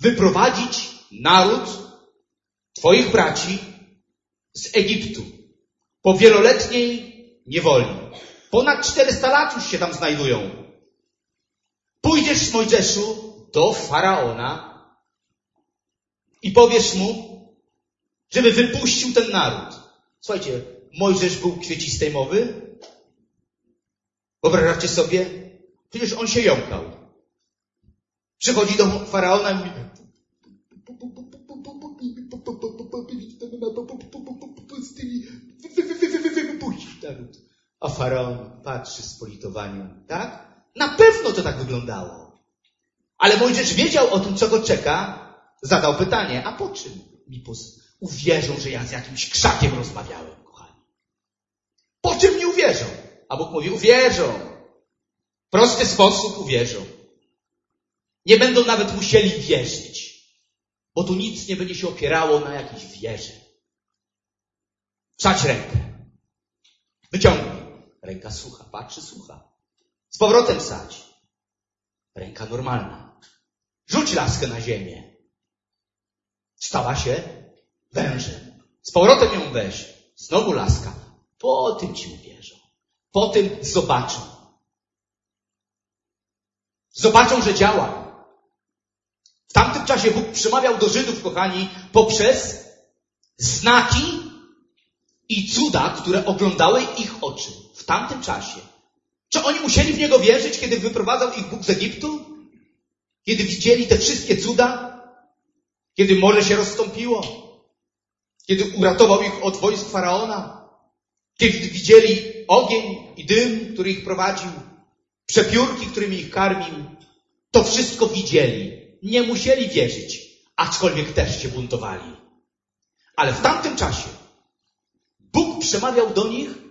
wyprowadzić naród Twoich braci z Egiptu po wieloletniej niewoli. Ponad 400 lat już się tam znajdują. Pójdziesz, Mojżeszu, do Faraona i powiesz mu, żeby wypuścił ten naród. Słuchajcie, Mojżesz był kwiecistej mowy? Wyobrażacie sobie? Przecież on się jąkał. Przychodzi do Faraona i mówi A faraon patrzy z politowaniem, tak? Na pewno to tak wyglądało. Ale Mojżesz wiedział o tym, co go czeka, zadał pytanie, a po czym mi uwierzą, że ja z jakimś krzakiem rozmawiałem, kochani? Po czym mi uwierzą? A Bóg mówi, uwierzą. W prosty sposób uwierzą. Nie będą nawet musieli wierzyć, bo tu nic nie będzie się opierało na jakiejś wierze. Wsadź rękę. Wyciągnij. Ręka sucha. Patrzy, słucha. Z powrotem sadź. Ręka normalna. Rzuć laskę na ziemię. Stała się wężem. Z powrotem ją weź. Znowu laska. Po tym ci uwierzą. Po tym zobaczą. Zobaczą, że działa. W tamtym czasie Bóg przemawiał do Żydów, kochani, poprzez znaki i cuda, które oglądały ich oczy w tamtym czasie. Czy oni musieli w Niego wierzyć, kiedy wyprowadzał ich Bóg z Egiptu? Kiedy widzieli te wszystkie cuda? Kiedy morze się rozstąpiło? Kiedy uratował ich od wojsk Faraona? Kiedy widzieli ogień i dym, który ich prowadził? Przepiórki, którymi ich karmił? To wszystko widzieli. Nie musieli wierzyć, aczkolwiek też się buntowali. Ale w tamtym czasie Bóg przemawiał do nich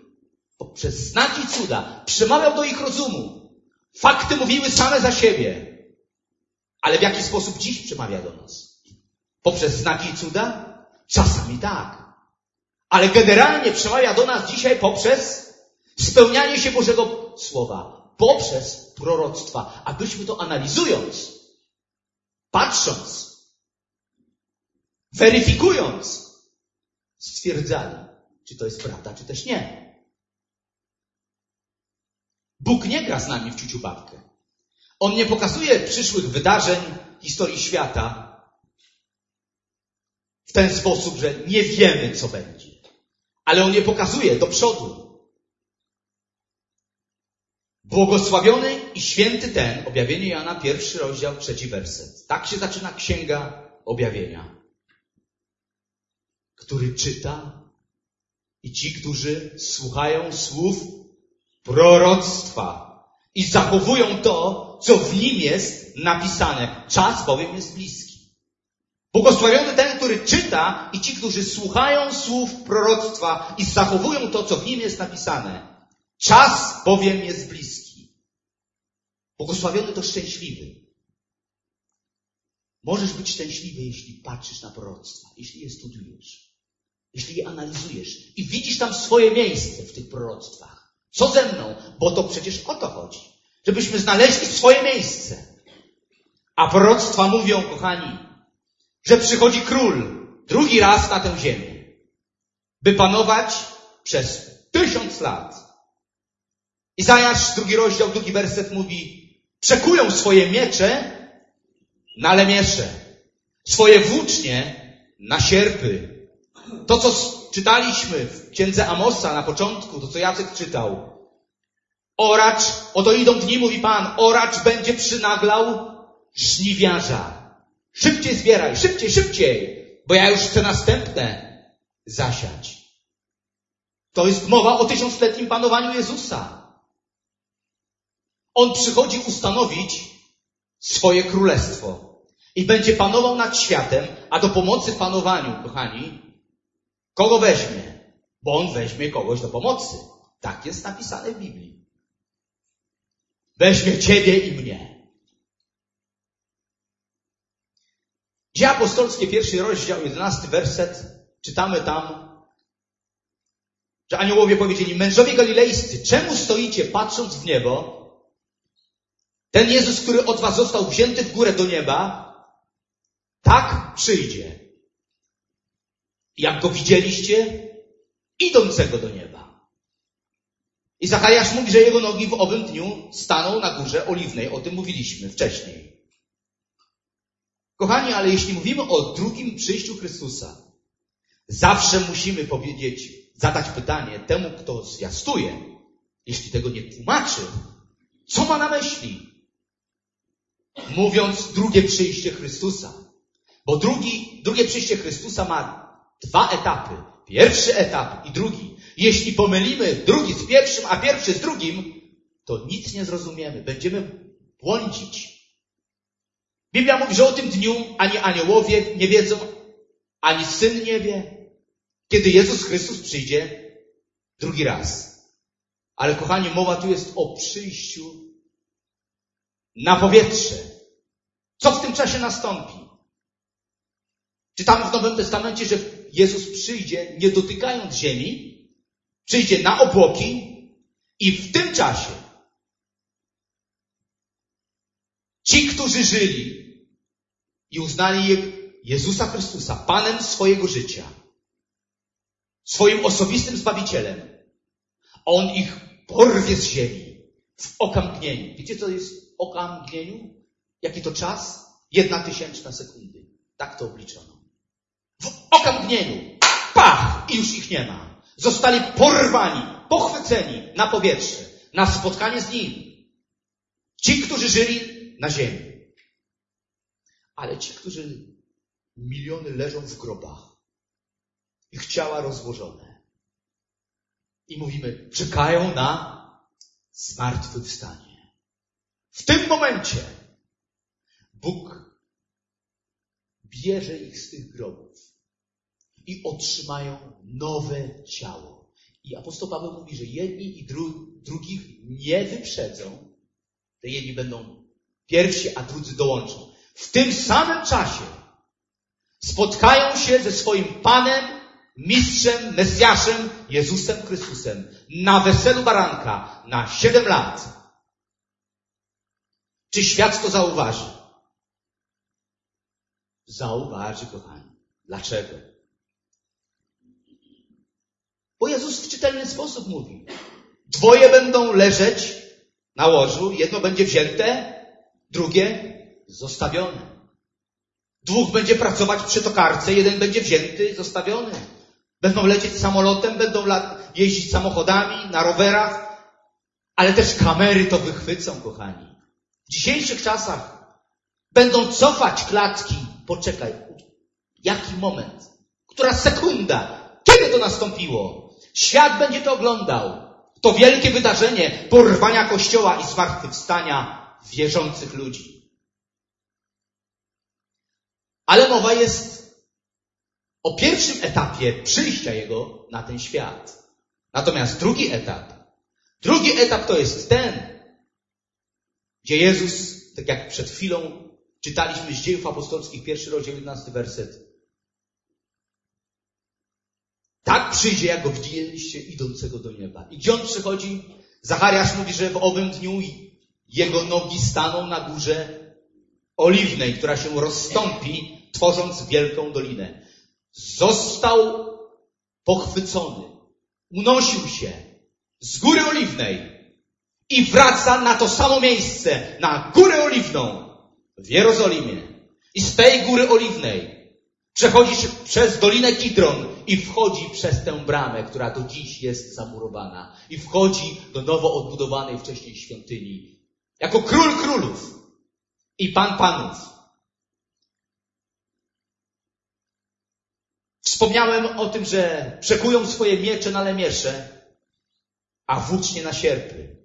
poprzez znaki cuda. Przemawiał do ich rozumu. Fakty mówiły same za siebie. Ale w jaki sposób dziś przemawia do nas? Poprzez znaki cuda? Czasami tak. Ale generalnie przemawia do nas dzisiaj poprzez spełnianie się Bożego Słowa. Poprzez proroctwa. Abyśmy to analizując, patrząc, weryfikując, stwierdzali, czy to jest prawda, czy też nie. Bóg nie gra z nami w ciuciu babkę. On nie pokazuje przyszłych wydarzeń, historii świata w ten sposób, że nie wiemy, co będzie. Ale On je pokazuje do przodu. Błogosławiony i święty ten, objawienie Jana, pierwszy rozdział, trzeci werset. Tak się zaczyna księga objawienia. Który czyta i ci, którzy słuchają słów proroctwa i zachowują to, co w nim jest napisane. Czas bowiem jest bliski. Błogosławiony ten, który czyta i ci, którzy słuchają słów proroctwa i zachowują to, co w nim jest napisane. Czas bowiem jest bliski. Błogosławiony to szczęśliwy. Możesz być szczęśliwy, jeśli patrzysz na proroctwa, jeśli je studiujesz, jeśli je analizujesz i widzisz tam swoje miejsce w tych proroctwach. Co ze mną? Bo to przecież o to chodzi. Żebyśmy znaleźli swoje miejsce. A proroctwa mówią, kochani, że przychodzi król drugi raz na tę ziemię, by panować przez tysiąc lat. Izajasz, drugi rozdział, drugi werset mówi, przekują swoje miecze na lemiesze, swoje włócznie na sierpy. To, co czytaliśmy w księdze Amosa na początku, to co Jacek czytał. Oracz, oto idą dni, mówi Pan, oracz będzie przynaglał żniwiarza. Szybciej zbieraj, szybciej, szybciej, bo ja już chcę następne zasiać. To jest mowa o tysiącletnim panowaniu Jezusa. On przychodzi ustanowić swoje królestwo i będzie panował nad światem, a do pomocy panowaniu, kochani, kogo weźmie? On weźmie kogoś do pomocy. Tak jest napisane w Biblii. Weźmie ciebie i mnie. Dzieje apostolskie, pierwszy rozdział, jedenasty werset, czytamy tam, że aniołowie powiedzieli, mężowie galilejscy, czemu stoicie patrząc w niebo? Ten Jezus, który od was został wzięty w górę do nieba, tak przyjdzie. Jak go widzieliście, idącego do nieba. I Zachariasz mówi, że jego nogi w owym dniu staną na górze oliwnej. O tym mówiliśmy wcześniej. Kochani, ale jeśli mówimy o drugim przyjściu Chrystusa, zawsze musimy powiedzieć, zadać pytanie temu, kto zwiastuje, jeśli tego nie tłumaczy, co ma na myśli? Mówiąc drugie przyjście Chrystusa. Bo drugi, drugie przyjście Chrystusa ma dwa etapy. Pierwszy etap i drugi. Jeśli pomylimy drugi z pierwszym, a pierwszy z drugim, to nic nie zrozumiemy. Będziemy błądzić. Biblia mówi, że o tym dniu ani aniołowie nie wiedzą, ani syn nie wie, kiedy Jezus Chrystus przyjdzie drugi raz. Ale kochani, mowa tu jest o przyjściu na powietrze. Co w tym czasie nastąpi? Czytamy w Nowym Testamencie, że Jezus przyjdzie nie dotykając ziemi, przyjdzie na obłoki i w tym czasie ci, którzy żyli i uznali Jezusa Chrystusa Panem swojego życia, swoim osobistym Zbawicielem, On ich porwie z ziemi w okamgnieniu. Wiecie, co jest okamgnieniu? Jaki to czas? Jedna tysięczna sekundy. Tak to obliczono. W okamgnieniu. Pach! I już ich nie ma. Zostali porwani, pochwyceni na powietrze, na spotkanie z Nim. Ci, którzy żyli na ziemi. Ale ci, którzy miliony leżą w grobach, ich ciała rozłożone. I mówimy, czekają na zmartwychwstanie. W tym momencie Bóg bierze ich z tych grobów i otrzymają nowe ciało. I apostoł Paweł mówi, że jedni i dru drugich nie wyprzedzą, te jedni będą pierwsi, a drudzy dołączą w tym samym czasie spotkają się ze swoim Panem, Mistrzem, Mesjaszem, Jezusem Chrystusem na weselu baranka na siedem lat. Czy świat to zauważy? zauważy, kochani. Dlaczego? Bo Jezus w czytelny sposób mówi. Dwoje będą leżeć na łożu, jedno będzie wzięte, drugie zostawione. Dwóch będzie pracować przy tokarce, jeden będzie wzięty, zostawiony. Będą lecieć samolotem, będą jeździć samochodami, na rowerach, ale też kamery to wychwycą, kochani. W dzisiejszych czasach będą cofać klatki. Poczekaj, jaki moment? Która sekunda? Kiedy to nastąpiło? Świat będzie to oglądał. To wielkie wydarzenie porwania Kościoła i zmartwychwstania wierzących ludzi. Ale mowa jest o pierwszym etapie przyjścia Jego na ten świat. Natomiast drugi etap, drugi etap to jest ten, gdzie Jezus, tak jak przed chwilą czytaliśmy z dziejów apostolskich, pierwszy rozdział, 11 werset, tak przyjdzie, jak go widzieliście idącego do nieba. I gdzie on przychodzi? Zachariasz mówi, że w owym dniu jego nogi staną na górze oliwnej, która się rozstąpi, tworząc wielką dolinę. Został pochwycony. Unosił się z góry oliwnej i wraca na to samo miejsce, na górę oliwną w Jerozolimie. I z tej góry oliwnej przechodzi przez Dolinę Kidron i wchodzi przez tę bramę, która do dziś jest zamurowana. I wchodzi do nowo odbudowanej wcześniej świątyni. Jako król królów i pan panów. Wspomniałem o tym, że przekują swoje miecze na lemiesze, a włócznie na sierpy.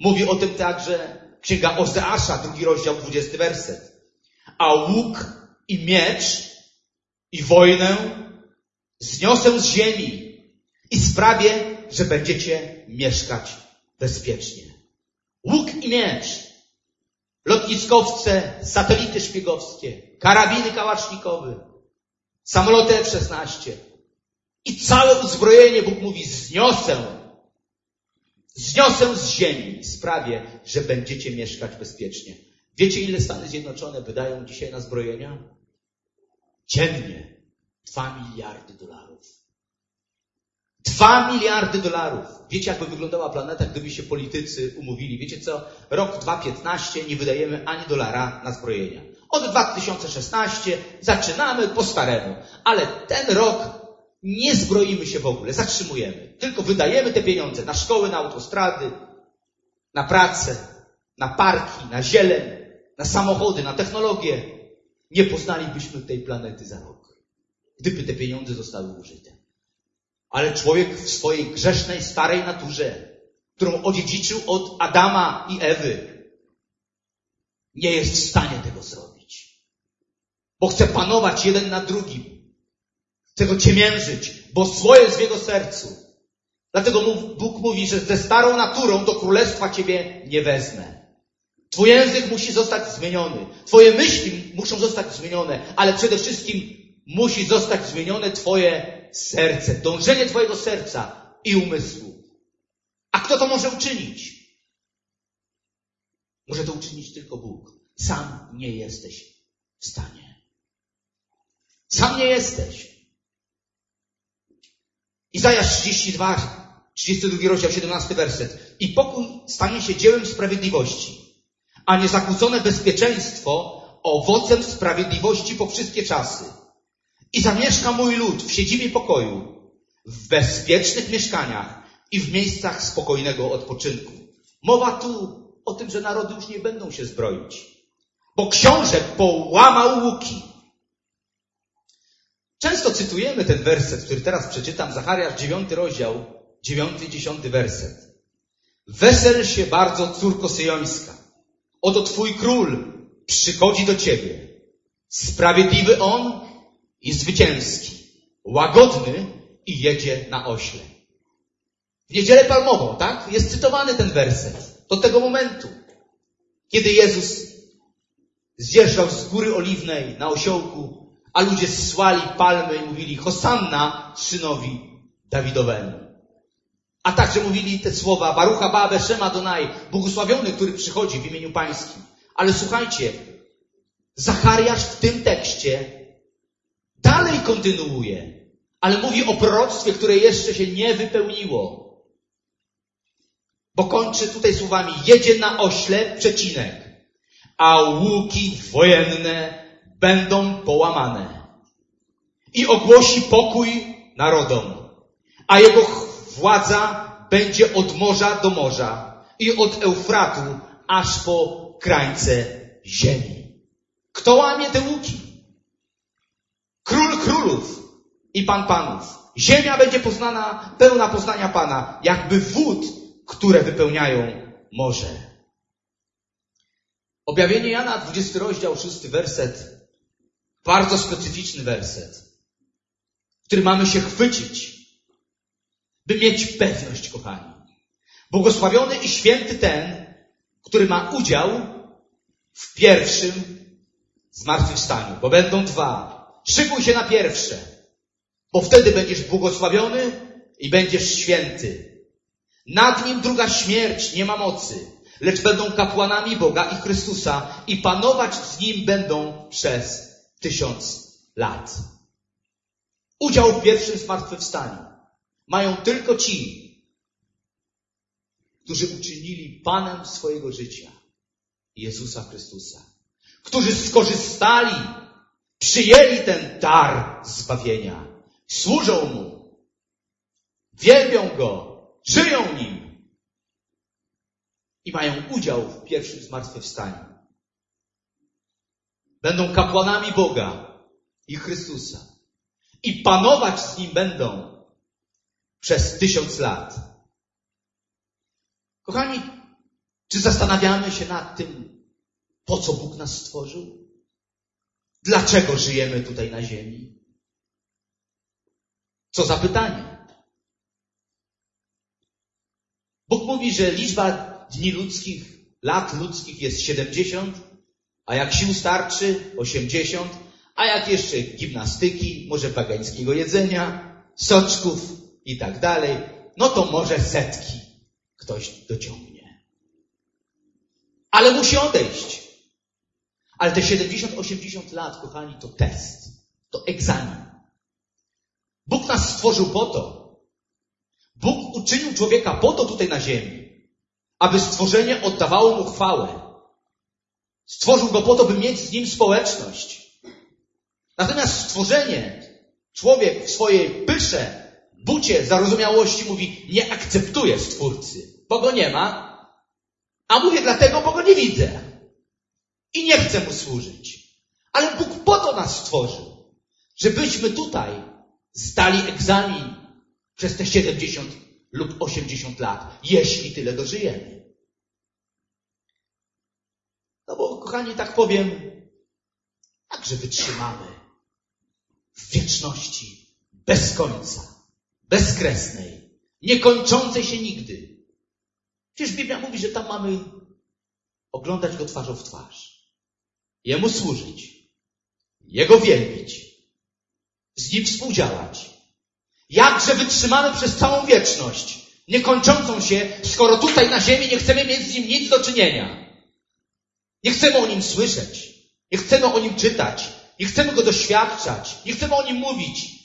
Mówi o tym także Księga Ozeasza, drugi rozdział, dwudziesty werset. A łuk i miecz i wojnę zniosę z ziemi i sprawię, że będziecie mieszkać bezpiecznie. Łuk i miecz, lotniskowce, satelity szpiegowskie, karabiny kałacznikowe, samoloty F-16 i całe uzbrojenie, Bóg mówi, zniosę Zniosę z ziemi sprawię, że będziecie mieszkać bezpiecznie. Wiecie, ile Stany Zjednoczone wydają dzisiaj na zbrojenia? Dziennie. Dwa miliardy dolarów. Dwa miliardy dolarów. Wiecie, jakby wyglądała planeta, gdyby się politycy umówili. Wiecie co? Rok 2015 nie wydajemy ani dolara na zbrojenia. Od 2016 zaczynamy po staremu. Ale ten rok nie zbroimy się w ogóle, zatrzymujemy. Tylko wydajemy te pieniądze na szkoły, na autostrady, na pracę, na parki, na zieleń, na samochody, na technologię. Nie poznalibyśmy tej planety za rok, gdyby te pieniądze zostały użyte. Ale człowiek w swojej grzesznej, starej naturze, którą odziedziczył od Adama i Ewy, nie jest w stanie tego zrobić. Bo chce panować jeden nad drugim. Chce go ciemiężyć, bo zło jest w jego sercu. Dlatego Bóg mówi, że ze starą naturą do królestwa ciebie nie wezmę. Twój język musi zostać zmieniony. Twoje myśli muszą zostać zmienione, ale przede wszystkim musi zostać zmienione Twoje serce, dążenie Twojego serca i umysłu. A kto to może uczynić? Może to uczynić tylko Bóg. Sam nie jesteś w stanie. Sam nie jesteś. Izajasz 32, 32 rozdział, 17 werset. I pokój stanie się dziełem sprawiedliwości, a niezakłócone bezpieczeństwo owocem sprawiedliwości po wszystkie czasy. I zamieszka mój lud w siedzibie pokoju, w bezpiecznych mieszkaniach i w miejscach spokojnego odpoczynku. Mowa tu o tym, że narody już nie będą się zbroić, bo książek połamał łuki, Często cytujemy ten werset, który teraz przeczytam, Zachariasz 9 rozdział, 9 i 10 werset. Wesel się bardzo, córko syjońska. Oto Twój król przychodzi do Ciebie. Sprawiedliwy On i zwycięski. Łagodny i jedzie na ośle. W niedzielę palmową, tak? Jest cytowany ten werset. Do tego momentu, kiedy Jezus zjeżdżał z góry oliwnej na osiołku a ludzie słali palmy i mówili Hosanna synowi Dawidowemu. A także mówili te słowa Barucha Babe Shema Donai, błogosławiony, który przychodzi w imieniu pańskim. Ale słuchajcie, Zachariasz w tym tekście Dalej kontynuuje, ale mówi o proroctwie, które jeszcze się nie wypełniło. Bo kończy tutaj słowami, jedzie na ośle, przecinek, a łuki wojenne będą połamane. I ogłosi pokój narodom, a jego władza będzie od morza do morza i od Eufratu aż po krańce ziemi. Kto łamie te łuki? Król królów i pan panów. Ziemia będzie poznana, pełna poznania Pana, jakby wód, które wypełniają morze. Objawienie Jana, 20 rozdział, 6 werset. Bardzo specyficzny werset, który mamy się chwycić, by mieć pewność, kochani. Błogosławiony i święty ten, który ma udział w pierwszym zmartwychwstaniu, bo będą dwa. Szykuj się na pierwsze, bo wtedy będziesz błogosławiony i będziesz święty. Nad nim druga śmierć nie ma mocy, lecz będą kapłanami Boga i Chrystusa i panować z nim będą przez tysiąc lat. Udział w pierwszym zmartwychwstaniu mają tylko ci, którzy uczynili Panem swojego życia Jezusa Chrystusa, którzy skorzystali, przyjęli ten dar zbawienia, służą Mu, wielbią Go, żyją Nim i mają udział w pierwszym zmartwychwstaniu. Będą kapłanami Boga i Chrystusa i panować z Nim będą przez tysiąc lat. Kochani, czy zastanawiamy się nad tym, po co Bóg nas stworzył? Dlaczego żyjemy tutaj na ziemi? Co za pytanie? Bóg mówi, że liczba dni ludzkich, lat ludzkich jest 70, a jak sił starczy 80, a jak jeszcze gimnastyki, może pagańskiego jedzenia, soczków i tak dalej, no to może setki ktoś dociągnie. Ale musi odejść. Ale te 70-80 lat, kochani, to test. To egzamin. Bóg nas stworzył po to. Bóg uczynił człowieka po to tutaj na ziemi, aby stworzenie oddawało mu chwałę. Stworzył go po to, by mieć z nim społeczność. Natomiast stworzenie, człowiek w swojej pysze, bucie zarozumiałości mówi, nie akceptuje Stwórcy bo go nie ma, a mówię dlatego, bo go nie widzę. I nie chcę mu służyć. Ale Bóg po to nas stworzył, żebyśmy tutaj zdali egzamin przez te 70 lub 80 lat, jeśli tyle dożyjemy. No bo, kochani, tak powiem, jakże wytrzymamy w wieczności bez końca, bezkresnej, niekończącej się nigdy. Przecież Biblia mówi, że tam mamy oglądać Go twarzą w twarz. Jemu służyć. Jego wielbić. Z Nim współdziałać. Jakże wytrzymamy przez całą wieczność, niekończącą się, skoro tutaj na ziemi nie chcemy mieć z Nim nic do czynienia. Nie chcemy o Nim słyszeć. Nie chcemy o Nim czytać. Nie chcemy Go doświadczać. Nie chcemy o Nim mówić.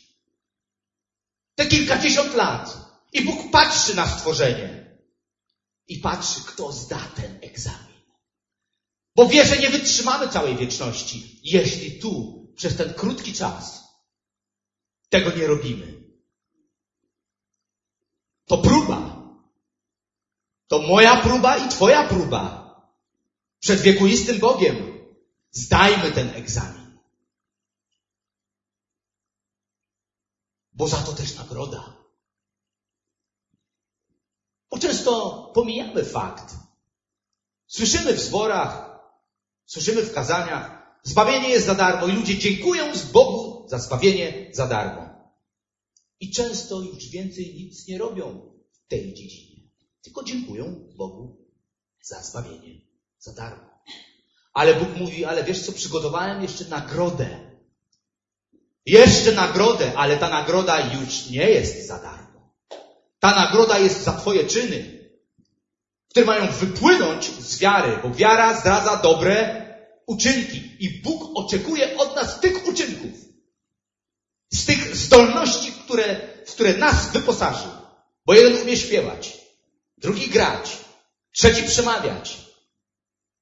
Te kilkadziesiąt lat. I Bóg patrzy na stworzenie i patrzy, kto zda ten egzamin. Bo wie, że nie wytrzymamy całej wieczności, jeśli tu przez ten krótki czas tego nie robimy. To próba. To moja próba i Twoja próba. Przed wiekuistym Bogiem. Zdajmy ten egzamin. Bo za to też nagroda. Bo często pomijamy fakt. Słyszymy w zborach, słyszymy w kazaniach, zbawienie jest za darmo i ludzie dziękują z Bogu za zbawienie za darmo. I często już więcej nic nie robią w tej dziedzinie. Tylko dziękują Bogu za zbawienie za darmo. Ale Bóg mówi, ale wiesz co, przygotowałem jeszcze nagrodę. Jeszcze nagrodę, ale ta nagroda już nie jest za darmo. Ta nagroda jest za Twoje czyny, które mają wypłynąć z wiary, bo wiara zdradza dobre uczynki i Bóg oczekuje od nas tych uczynków. z tych zdolności, które, w które nas wyposażył. Bo jeden umie śpiewać, drugi grać, trzeci przemawiać,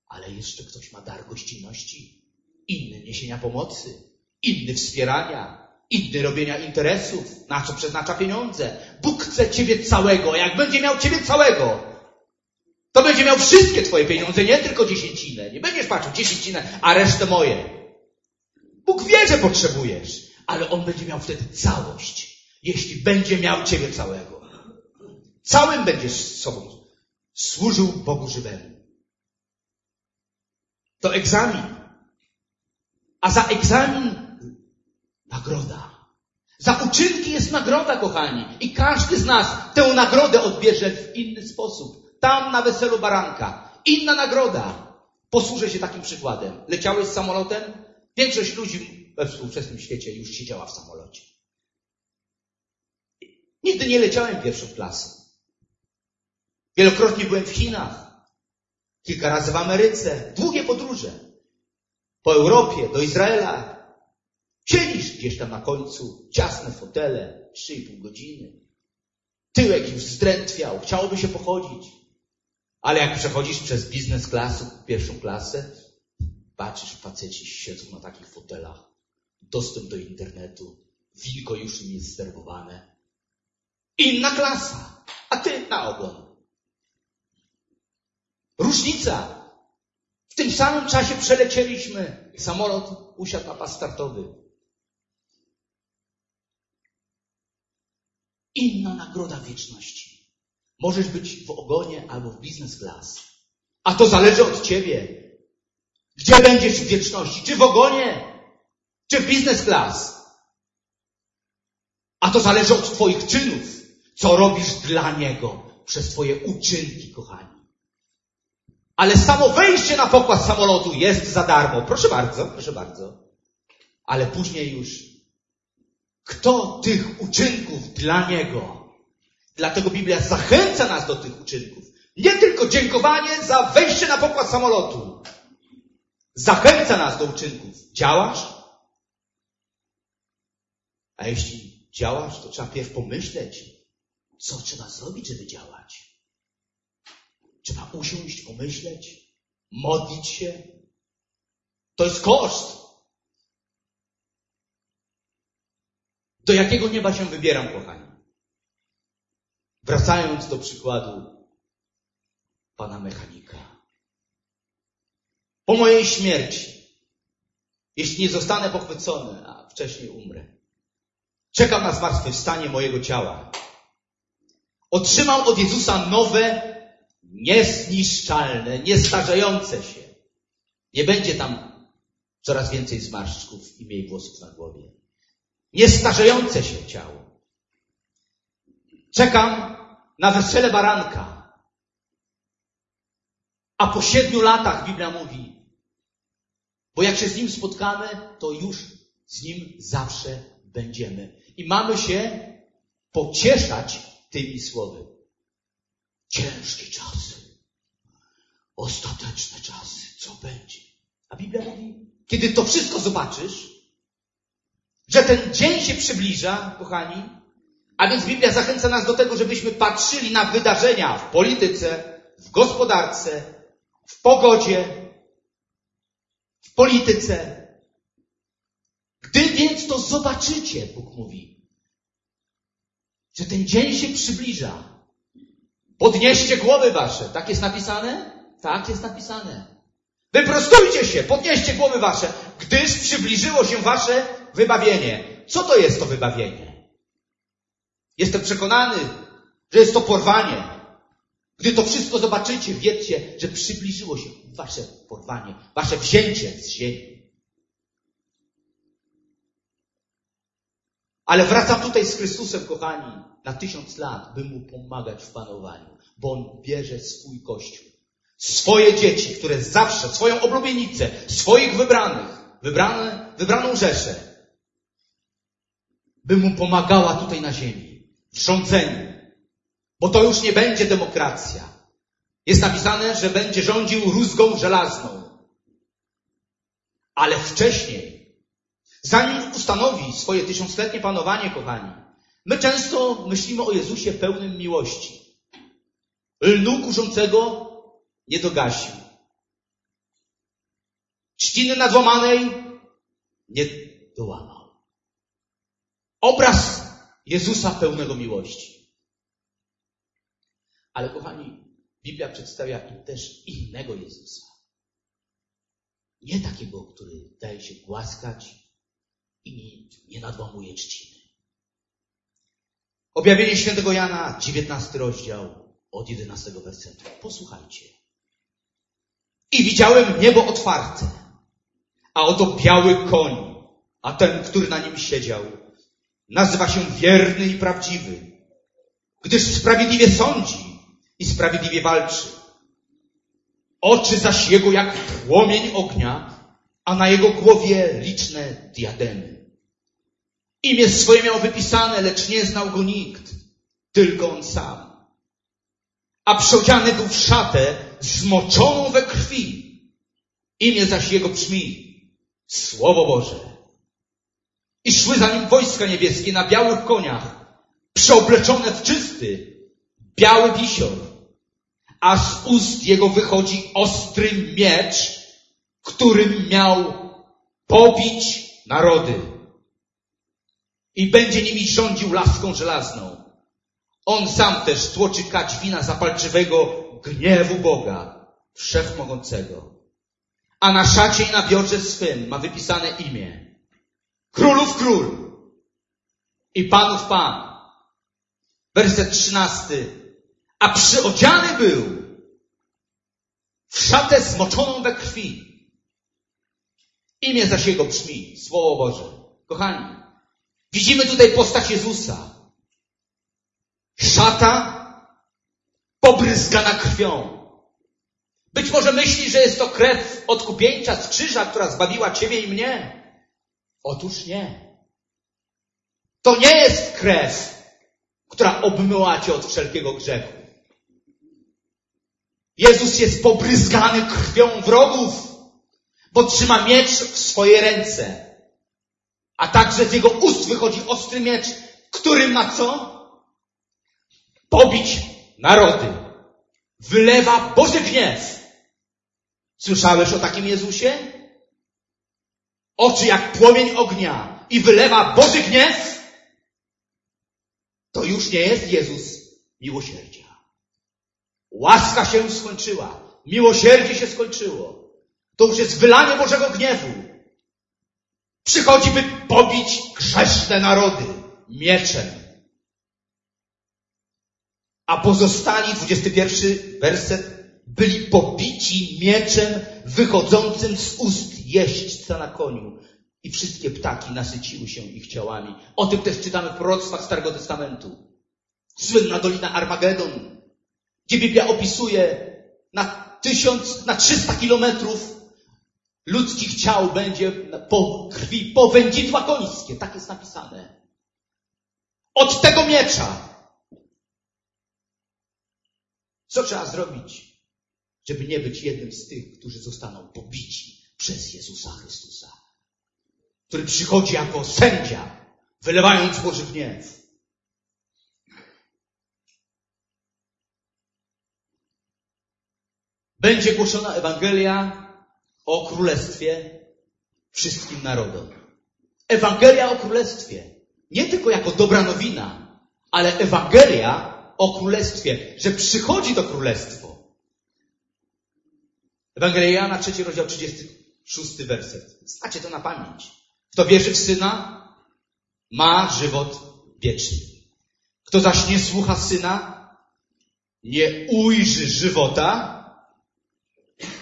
ale jeszcze ktoś ma dar gościnności, inny niesienia pomocy, inny wspierania, inny robienia interesów, na co przeznacza pieniądze. Bóg chce ciebie całego, jak będzie miał ciebie całego, to będzie miał wszystkie twoje pieniądze, nie tylko dziesięcinę. Nie będziesz patrzył dziesięcinę, a resztę moje. Bóg wie, że potrzebujesz, ale On będzie miał wtedy całość, jeśli będzie miał ciebie całego. Całym będziesz sobą służył Bogu żywemu. To egzamin. A za egzamin nagroda. Za uczynki jest nagroda, kochani. I każdy z nas tę nagrodę odbierze w inny sposób. Tam na weselu baranka. Inna nagroda. Posłużę się takim przykładem. Leciałeś z samolotem? Większość ludzi we współczesnym świecie już siedziała w samolocie. Nigdy nie leciałem pierwszą klasą. Wielokrotnie byłem w Chinach. Kilka razy w Ameryce. Długie podróże. Po Europie, do Izraela. Siedzisz gdzieś tam na końcu, ciasne fotele, 3,5 godziny. Tyłek już zdrętwiał, chciałoby się pochodzić. Ale jak przechodzisz przez biznes klasy, pierwszą klasę, patrzysz, faceci siedzą na takich fotelach. Dostęp do internetu, wilko już im jest zerwowane. Inna klasa, a ty na ogon. Różnica. W tym samym czasie przelecieliśmy. Samolot usiadł na pas startowy. Inna nagroda wieczności. Możesz być w ogonie albo w biznes class. A to zależy od ciebie. Gdzie będziesz w wieczności? Czy w ogonie? Czy w biznes class? A to zależy od twoich czynów. Co robisz dla Niego przez twoje uczynki, kochani. Ale samo wejście na pokład samolotu jest za darmo. Proszę bardzo, proszę bardzo. Ale później już kto tych uczynków dla Niego? Dlatego Biblia zachęca nas do tych uczynków. Nie tylko dziękowanie za wejście na pokład samolotu. Zachęca nas do uczynków. Działasz? A jeśli działasz, to trzeba pierw pomyśleć, co trzeba zrobić, żeby działać. Trzeba usiąść, pomyśleć, modlić się. To jest koszt. Do jakiego nieba się wybieram, kochani? Wracając do przykładu pana mechanika. Po mojej śmierci, jeśli nie zostanę pochwycony, a wcześniej umrę, czekam na zmartwychwstanie mojego ciała. Otrzymał od Jezusa nowe niezniszczalne, niestarzejące się. Nie będzie tam coraz więcej zmarszczków i mniej włosów na głowie. Niestarzejące się ciało. Czekam na wesele baranka. A po siedmiu latach Biblia mówi, bo jak się z Nim spotkamy, to już z Nim zawsze będziemy. I mamy się pocieszać tymi słowy. Ciężkie czasy. Ostateczne czasy. Co będzie? A Biblia mówi, kiedy to wszystko zobaczysz, że ten dzień się przybliża, kochani, a więc Biblia zachęca nas do tego, żebyśmy patrzyli na wydarzenia w polityce, w gospodarce, w pogodzie, w polityce. Gdy więc to zobaczycie, Bóg mówi, że ten dzień się przybliża, Podnieście głowy wasze. Tak jest napisane? Tak jest napisane. Wyprostujcie się, podnieście głowy wasze, gdyż przybliżyło się wasze wybawienie. Co to jest to wybawienie? Jestem przekonany, że jest to porwanie. Gdy to wszystko zobaczycie, wiedzcie, że przybliżyło się wasze porwanie, wasze wzięcie z ziemi. Ale wracam tutaj z Chrystusem, kochani, na tysiąc lat, by mu pomagać w panowaniu, bo on bierze swój kościół, swoje dzieci, które zawsze, swoją oblubienicę, swoich wybranych, wybrane, wybraną rzeszę, by mu pomagała tutaj na ziemi, w rządzeniu. Bo to już nie będzie demokracja. Jest napisane, że będzie rządził rózgą żelazną. Ale wcześniej Zanim ustanowi swoje tysiącletnie panowanie, kochani, my często myślimy o Jezusie pełnym miłości. Lnu kuszącego nie dogasił. Trzciny nadłamanej nie dołamał. Obraz Jezusa pełnego miłości. Ale kochani, Biblia przedstawia im też innego Jezusa. Nie takiego, który daje się głaskać i nie, nadłamuje trzciny. Objawienie świętego Jana, 19 rozdział, od 11 wersetu. Posłuchajcie. I widziałem niebo otwarte, a oto biały koń, a ten, który na nim siedział, nazywa się wierny i prawdziwy, gdyż sprawiedliwie sądzi i sprawiedliwie walczy. Oczy zaś jego jak płomień ognia, a na jego głowie liczne diademy. Imię swoje miał wypisane, lecz nie znał go nikt, tylko on sam. A przyodziany był w szatę zmoczoną we krwi. Imię zaś jego brzmi Słowo Boże. I szły za nim wojska niebieskie na białych koniach, przeobleczone w czysty, biały wisior, a z ust jego wychodzi ostry miecz, którym miał pobić narody. I będzie nimi rządził laską żelazną. On sam też tłoczy kać wina zapalczywego gniewu Boga, Wszechmogącego. A na szacie i na biodrze swym ma wypisane imię. Królów król i panów pan. Werset trzynasty. A przyodziany był w szatę zmoczoną we krwi. Imię zaś jego brzmi, Słowo Boże. Kochani, widzimy tutaj postać Jezusa. Szata pobryzgana krwią. Być może myśli, że jest to krew odkupieńcza z krzyża, która zbawiła ciebie i mnie. Otóż nie. To nie jest krew, która obmyła cię od wszelkiego grzechu. Jezus jest pobryzgany krwią wrogów, bo trzyma miecz w swoje ręce. A także z jego ust wychodzi ostry miecz, który ma co? Pobić narody. Wylewa Boży gniew. Słyszałeś o takim Jezusie? Oczy jak płomień ognia i wylewa Boży gniew? To już nie jest Jezus miłosierdzia. Łaska się skończyła. Miłosierdzie się skończyło. To już jest wylanie Bożego gniewu. Przychodzi, by pobić grzeszne narody mieczem. A pozostali, 21 werset, byli pobici mieczem wychodzącym z ust jeźdźca na koniu. I wszystkie ptaki nasyciły się ich ciałami. O tym też czytamy w proroctwach Starego Testamentu. Słynna Dolina Armagedon, gdzie Biblia opisuje na tysiąc, na trzysta kilometrów ludzkich ciał będzie po krwi, po wędzidła końskie. Tak jest napisane. Od tego miecza. Co trzeba zrobić, żeby nie być jednym z tych, którzy zostaną pobici przez Jezusa Chrystusa, który przychodzi jako sędzia, wylewając Boży gniew. Będzie głoszona Ewangelia o Królestwie wszystkim narodom. Ewangelia o Królestwie. Nie tylko jako dobra nowina, ale Ewangelia o Królestwie, że przychodzi to Królestwo. Ewangelia Jana, trzeci rozdział, 36 werset. Znacie to na pamięć. Kto wierzy w Syna, ma żywot wieczny. Kto zaś nie słucha Syna, nie ujrzy żywota.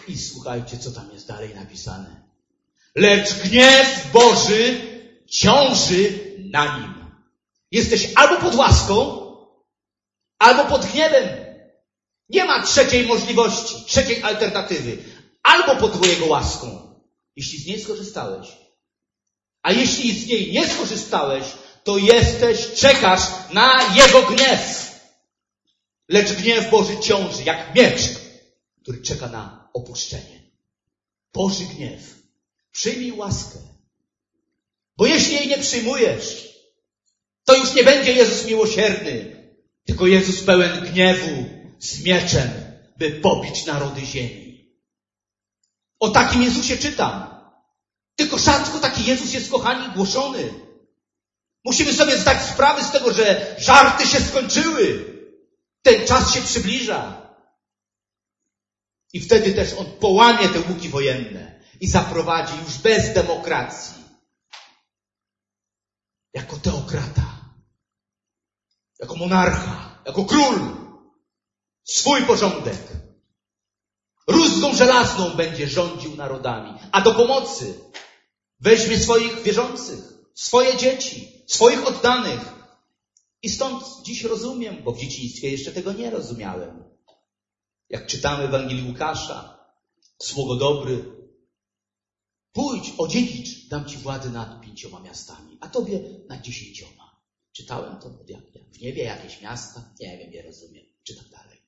I słuchajcie, co tam jest dalej napisane. Lecz gniew Boży ciąży na nim. Jesteś albo pod łaską, albo pod gniewem. Nie ma trzeciej możliwości, trzeciej alternatywy. Albo pod Jego łaską, jeśli z niej skorzystałeś. A jeśli z niej nie skorzystałeś, to jesteś, czekasz na Jego gniew. Lecz gniew Boży ciąży jak miecz, który czeka na opuszczenie. Boży gniew. Przyjmij łaskę. Bo jeśli jej nie przyjmujesz, to już nie będzie Jezus miłosierny, tylko Jezus pełen gniewu z mieczem, by pobić narody ziemi. O takim Jezusie czytam. Tylko rzadko taki Jezus jest, kochani, głoszony. Musimy sobie zdać sprawę z tego, że żarty się skończyły. Ten czas się przybliża. I wtedy też on połamie te łuki wojenne i zaprowadzi już bez demokracji. Jako teokrata. Jako monarcha. Jako król. Swój porządek. Rózgą żelazną będzie rządził narodami. A do pomocy weźmie swoich wierzących, swoje dzieci, swoich oddanych. I stąd dziś rozumiem, bo w dzieciństwie jeszcze tego nie rozumiałem. Jak czytamy Ewangelii Łukasza, słowo dobry, pójdź, odziedzicz, dam ci władzę nad pięcioma miastami, a tobie nad dziesięcioma. Czytałem to w niebie jakieś miasta, nie wiem, nie rozumiem, czytam dalej.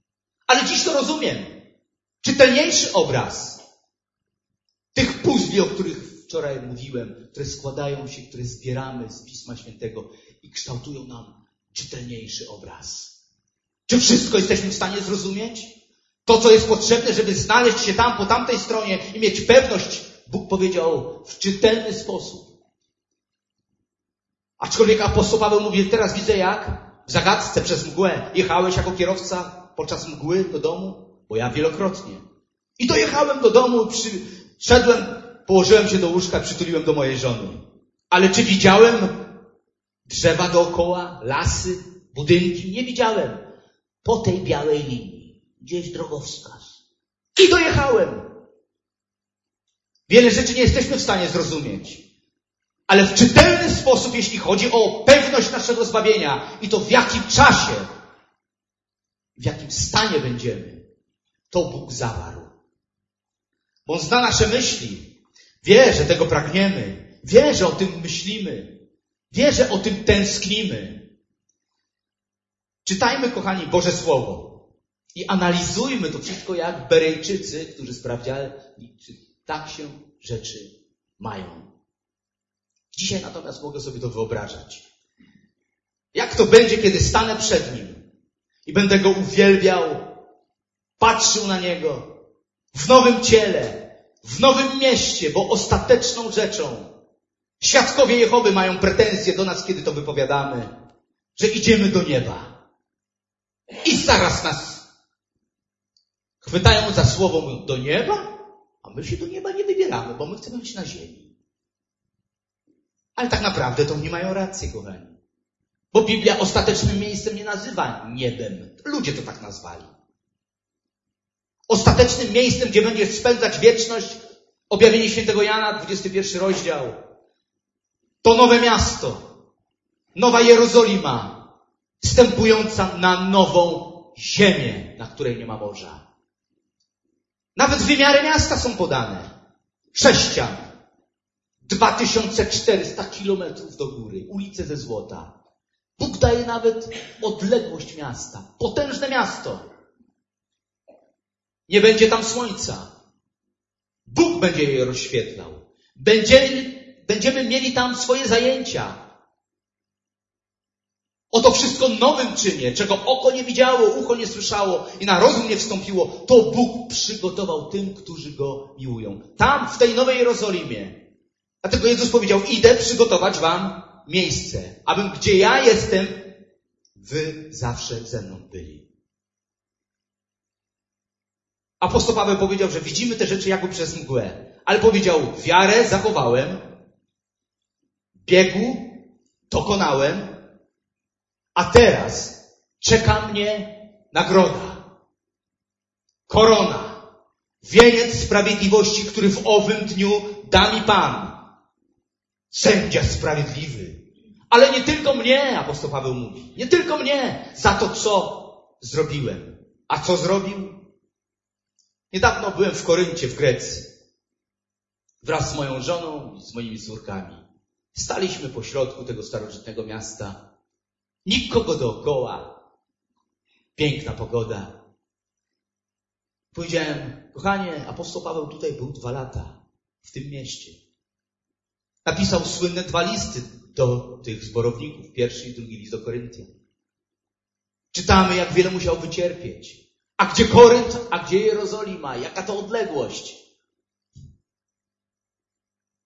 Ale dziś to rozumiem. Czytelniejszy obraz tych puzli, o których wczoraj mówiłem, które składają się, które zbieramy z Pisma Świętego i kształtują nam czytelniejszy obraz. Czy wszystko jesteśmy w stanie zrozumieć? To, co jest potrzebne, żeby znaleźć się tam, po tamtej stronie i mieć pewność, Bóg powiedział w czytelny sposób. Aczkolwiek apostoł Paweł mówi, teraz widzę jak w zagadce przez mgłę jechałeś jako kierowca podczas mgły do domu, bo ja wielokrotnie. I dojechałem do domu, przyszedłem, położyłem się do łóżka, przytuliłem do mojej żony. Ale czy widziałem drzewa dookoła, lasy, budynki? Nie widziałem. Po tej białej linii, gdzieś drogowskaz. I dojechałem. Wiele rzeczy nie jesteśmy w stanie zrozumieć. Ale w czytelny sposób, jeśli chodzi o pewność naszego zbawienia i to w jakim czasie, w jakim stanie będziemy, to Bóg zawarł. Bo On zna nasze myśli. Wie, że tego pragniemy. Wie, że o tym myślimy. Wie, że o tym tęsknimy. Czytajmy, kochani, Boże Słowo. I analizujmy to wszystko jak Berejczycy, którzy sprawdziali, czy tak się rzeczy mają. Dzisiaj natomiast mogę sobie to wyobrażać. Jak to będzie, kiedy stanę przed Nim i będę Go uwielbiał, patrzył na Niego w nowym ciele, w nowym mieście, bo ostateczną rzeczą świadkowie Jehowy mają pretensje do nas, kiedy to wypowiadamy, że idziemy do nieba. I zaraz nas chwytają za słowo do nieba, a my się do nieba nie wybieramy, bo my chcemy być na ziemi. Ale tak naprawdę to nie mają racji, kochani. Bo Biblia ostatecznym miejscem nie nazywa niebem. Ludzie to tak nazwali. Ostatecznym miejscem, gdzie będziesz spędzać wieczność, objawienie świętego Jana, 21 rozdział. To nowe miasto. Nowa Jerozolima. Wstępująca na nową ziemię, na której nie ma morza. Nawet wymiary miasta są podane. Sześcian. 2400 kilometrów do góry. Ulice ze złota. Bóg daje nawet odległość miasta. Potężne miasto. Nie będzie tam słońca. Bóg będzie je rozświetlał. Będziemy, będziemy mieli tam swoje zajęcia. Oto wszystko nowym czynię, czego oko nie widziało, ucho nie słyszało i na rozum nie wstąpiło, to Bóg przygotował tym, którzy Go miłują. Tam, w tej Nowej Jerozolimie. Dlatego Jezus powiedział, idę przygotować wam miejsce, abym gdzie ja jestem, wy zawsze ze mną byli. Apostoł Paweł powiedział, że widzimy te rzeczy jakby przez mgłę, ale powiedział, wiarę zachowałem, biegu dokonałem, a teraz czeka mnie nagroda, korona, wieniec sprawiedliwości, który w owym dniu da mi Pan. Sędzia sprawiedliwy. Ale nie tylko mnie, apostoł Paweł mówi, nie tylko mnie, za to co zrobiłem. A co zrobił? Niedawno byłem w Koryncie, w Grecji. Wraz z moją żoną i z moimi córkami. Staliśmy po środku tego starożytnego miasta. Nikogo dookoła. Piękna pogoda. Powiedziałem, kochanie, apostoł Paweł tutaj był dwa lata. W tym mieście. Napisał słynne dwa listy do tych zborowników, pierwszy i drugi list do Koryntian. Czytamy, jak wiele musiał wycierpieć. A gdzie Korynt, a gdzie Jerozolima? Jaka to odległość?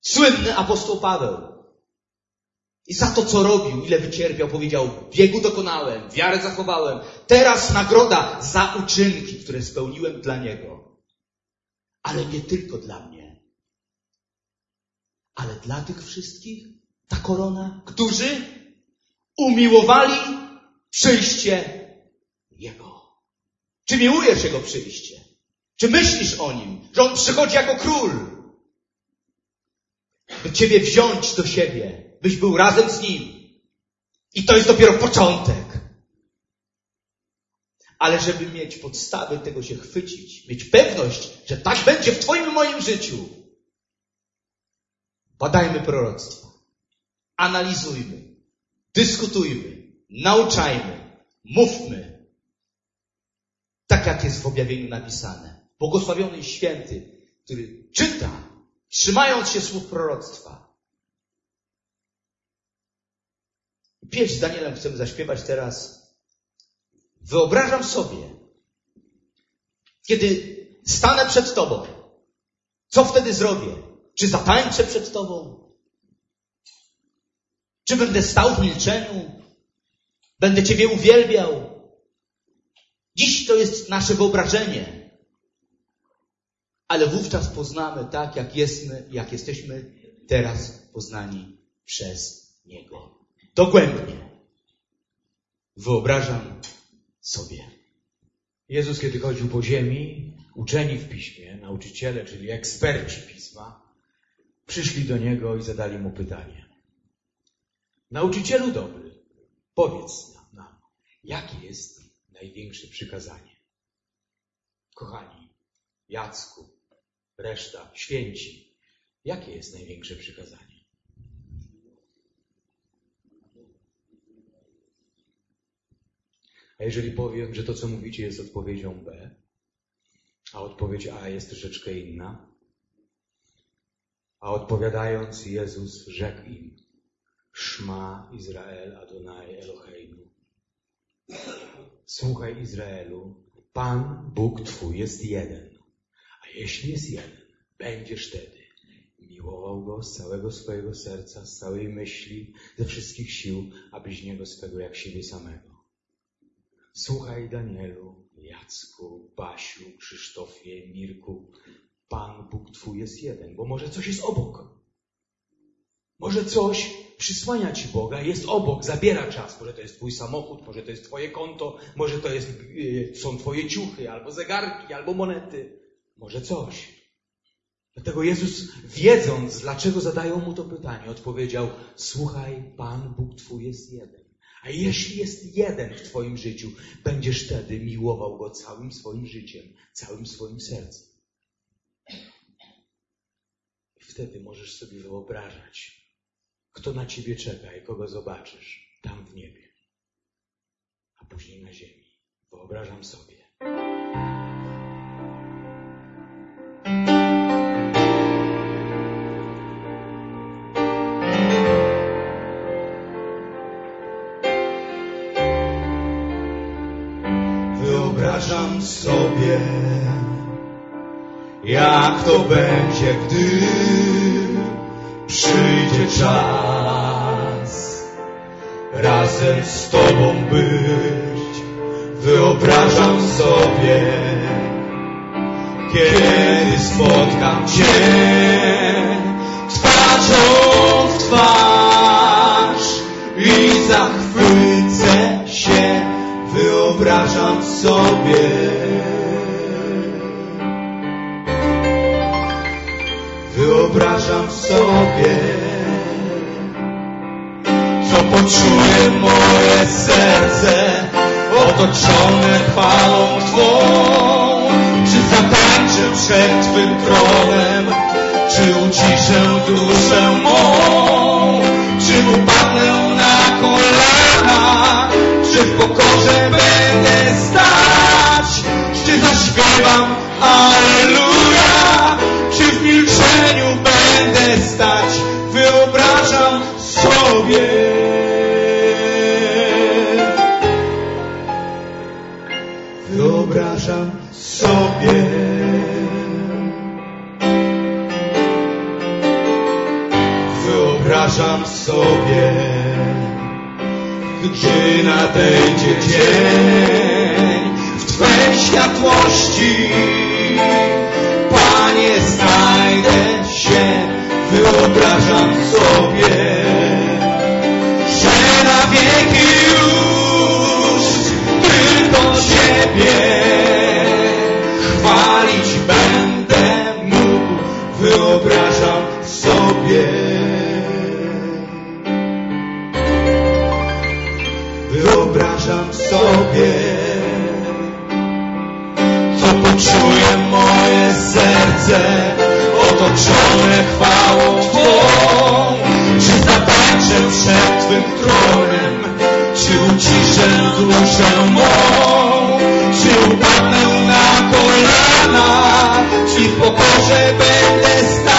Słynny apostoł Paweł. I za to, co robił, ile wycierpiał, powiedział, biegu dokonałem, wiarę zachowałem. Teraz nagroda za uczynki, które spełniłem dla Niego. Ale nie tylko dla mnie. Ale dla tych wszystkich ta korona, którzy umiłowali przyjście Jego. Czy miłujesz Jego przyjście? Czy myślisz o Nim, że On przychodzi jako król? By Ciebie wziąć do siebie, byś był razem z Nim. I to jest dopiero początek. Ale żeby mieć podstawy tego się chwycić, mieć pewność, że tak będzie w Twoim i moim życiu, badajmy proroctwa, analizujmy, dyskutujmy, nauczajmy, mówmy, tak jak jest w objawieniu napisane. Błogosławiony i święty, który czyta, trzymając się słów proroctwa, Pieśń z Danielem chcemy zaśpiewać teraz. Wyobrażam sobie, kiedy stanę przed Tobą, co wtedy zrobię? Czy zatańczę przed Tobą? Czy będę stał w milczeniu? Będę Ciebie uwielbiał? Dziś to jest nasze wyobrażenie. Ale wówczas poznamy tak, jak, jesteśmy, jak jesteśmy teraz poznani przez Niego dogłębnie. Wyobrażam sobie. Jezus, kiedy chodził po ziemi, uczeni w piśmie, nauczyciele, czyli eksperci pisma, przyszli do niego i zadali mu pytanie. Nauczycielu dobry, powiedz nam, jakie jest największe przykazanie? Kochani, Jacku, reszta, święci, jakie jest największe przykazanie? A jeżeli powiem, że to, co mówicie, jest odpowiedzią B, a odpowiedź A jest troszeczkę inna, a odpowiadając, Jezus rzekł im, Szma Izrael Adonai Eloheinu. Słuchaj Izraelu, Pan Bóg Twój jest jeden. A jeśli jest jeden, będziesz wtedy miłował Go z całego swojego serca, z całej myśli, ze wszystkich sił, abyś Niego swego jak siebie samego. Słuchaj Danielu, Jacku, Basiu, Krzysztofie, Mirku, Pan Bóg Twój jest jeden, bo może coś jest obok. Może coś przysłania Ci Boga, jest obok, zabiera czas. Może to jest Twój samochód, może to jest Twoje konto, może to jest, y, są Twoje ciuchy, albo zegarki, albo monety. Może coś. Dlatego Jezus, wiedząc, dlaczego zadają mu to pytanie, odpowiedział, słuchaj, Pan Bóg Twój jest jeden. A jeśli jest jeden w Twoim życiu, będziesz wtedy miłował Go całym swoim życiem, całym swoim sercem. I wtedy możesz sobie wyobrażać, kto na Ciebie czeka i kogo zobaczysz tam w niebie, a później na ziemi. Wyobrażam sobie. wyobrażam sobie, jak to będzie, gdy przyjdzie czas razem z Tobą być. Wyobrażam sobie, kiedy spotkam Cię twarzą w twarz i zachwycę się wyobrażam sobie. Wyobrażam sobie, co poczuje moje serce, otoczone chwałą Twą. Czy zatańczę przed Twym tronem, czy uciszę duszę mą, czy upadnę na kolana, czy w pokorze będę stać, czy zaśpiewam Alleluja, czy w milczeniu będę stać, wyobraź sobie. Wyobrażam sobie. Wyobrażam sobie, gdy nadejdzie dzień w Twej światłości. Panie, znajdę się, wyobrażam sobie, że na wieki już tylko Ciebie chwalić będę mógł, wyobrażam sobie. Wyobrażam sobie, co poczuje moje serce, otoczone chwałą Twą. Czy zatańczę przed Twym tronem, czy uciszę duszę mą, czy upadnę na kolana, czy w pokorze będę stać,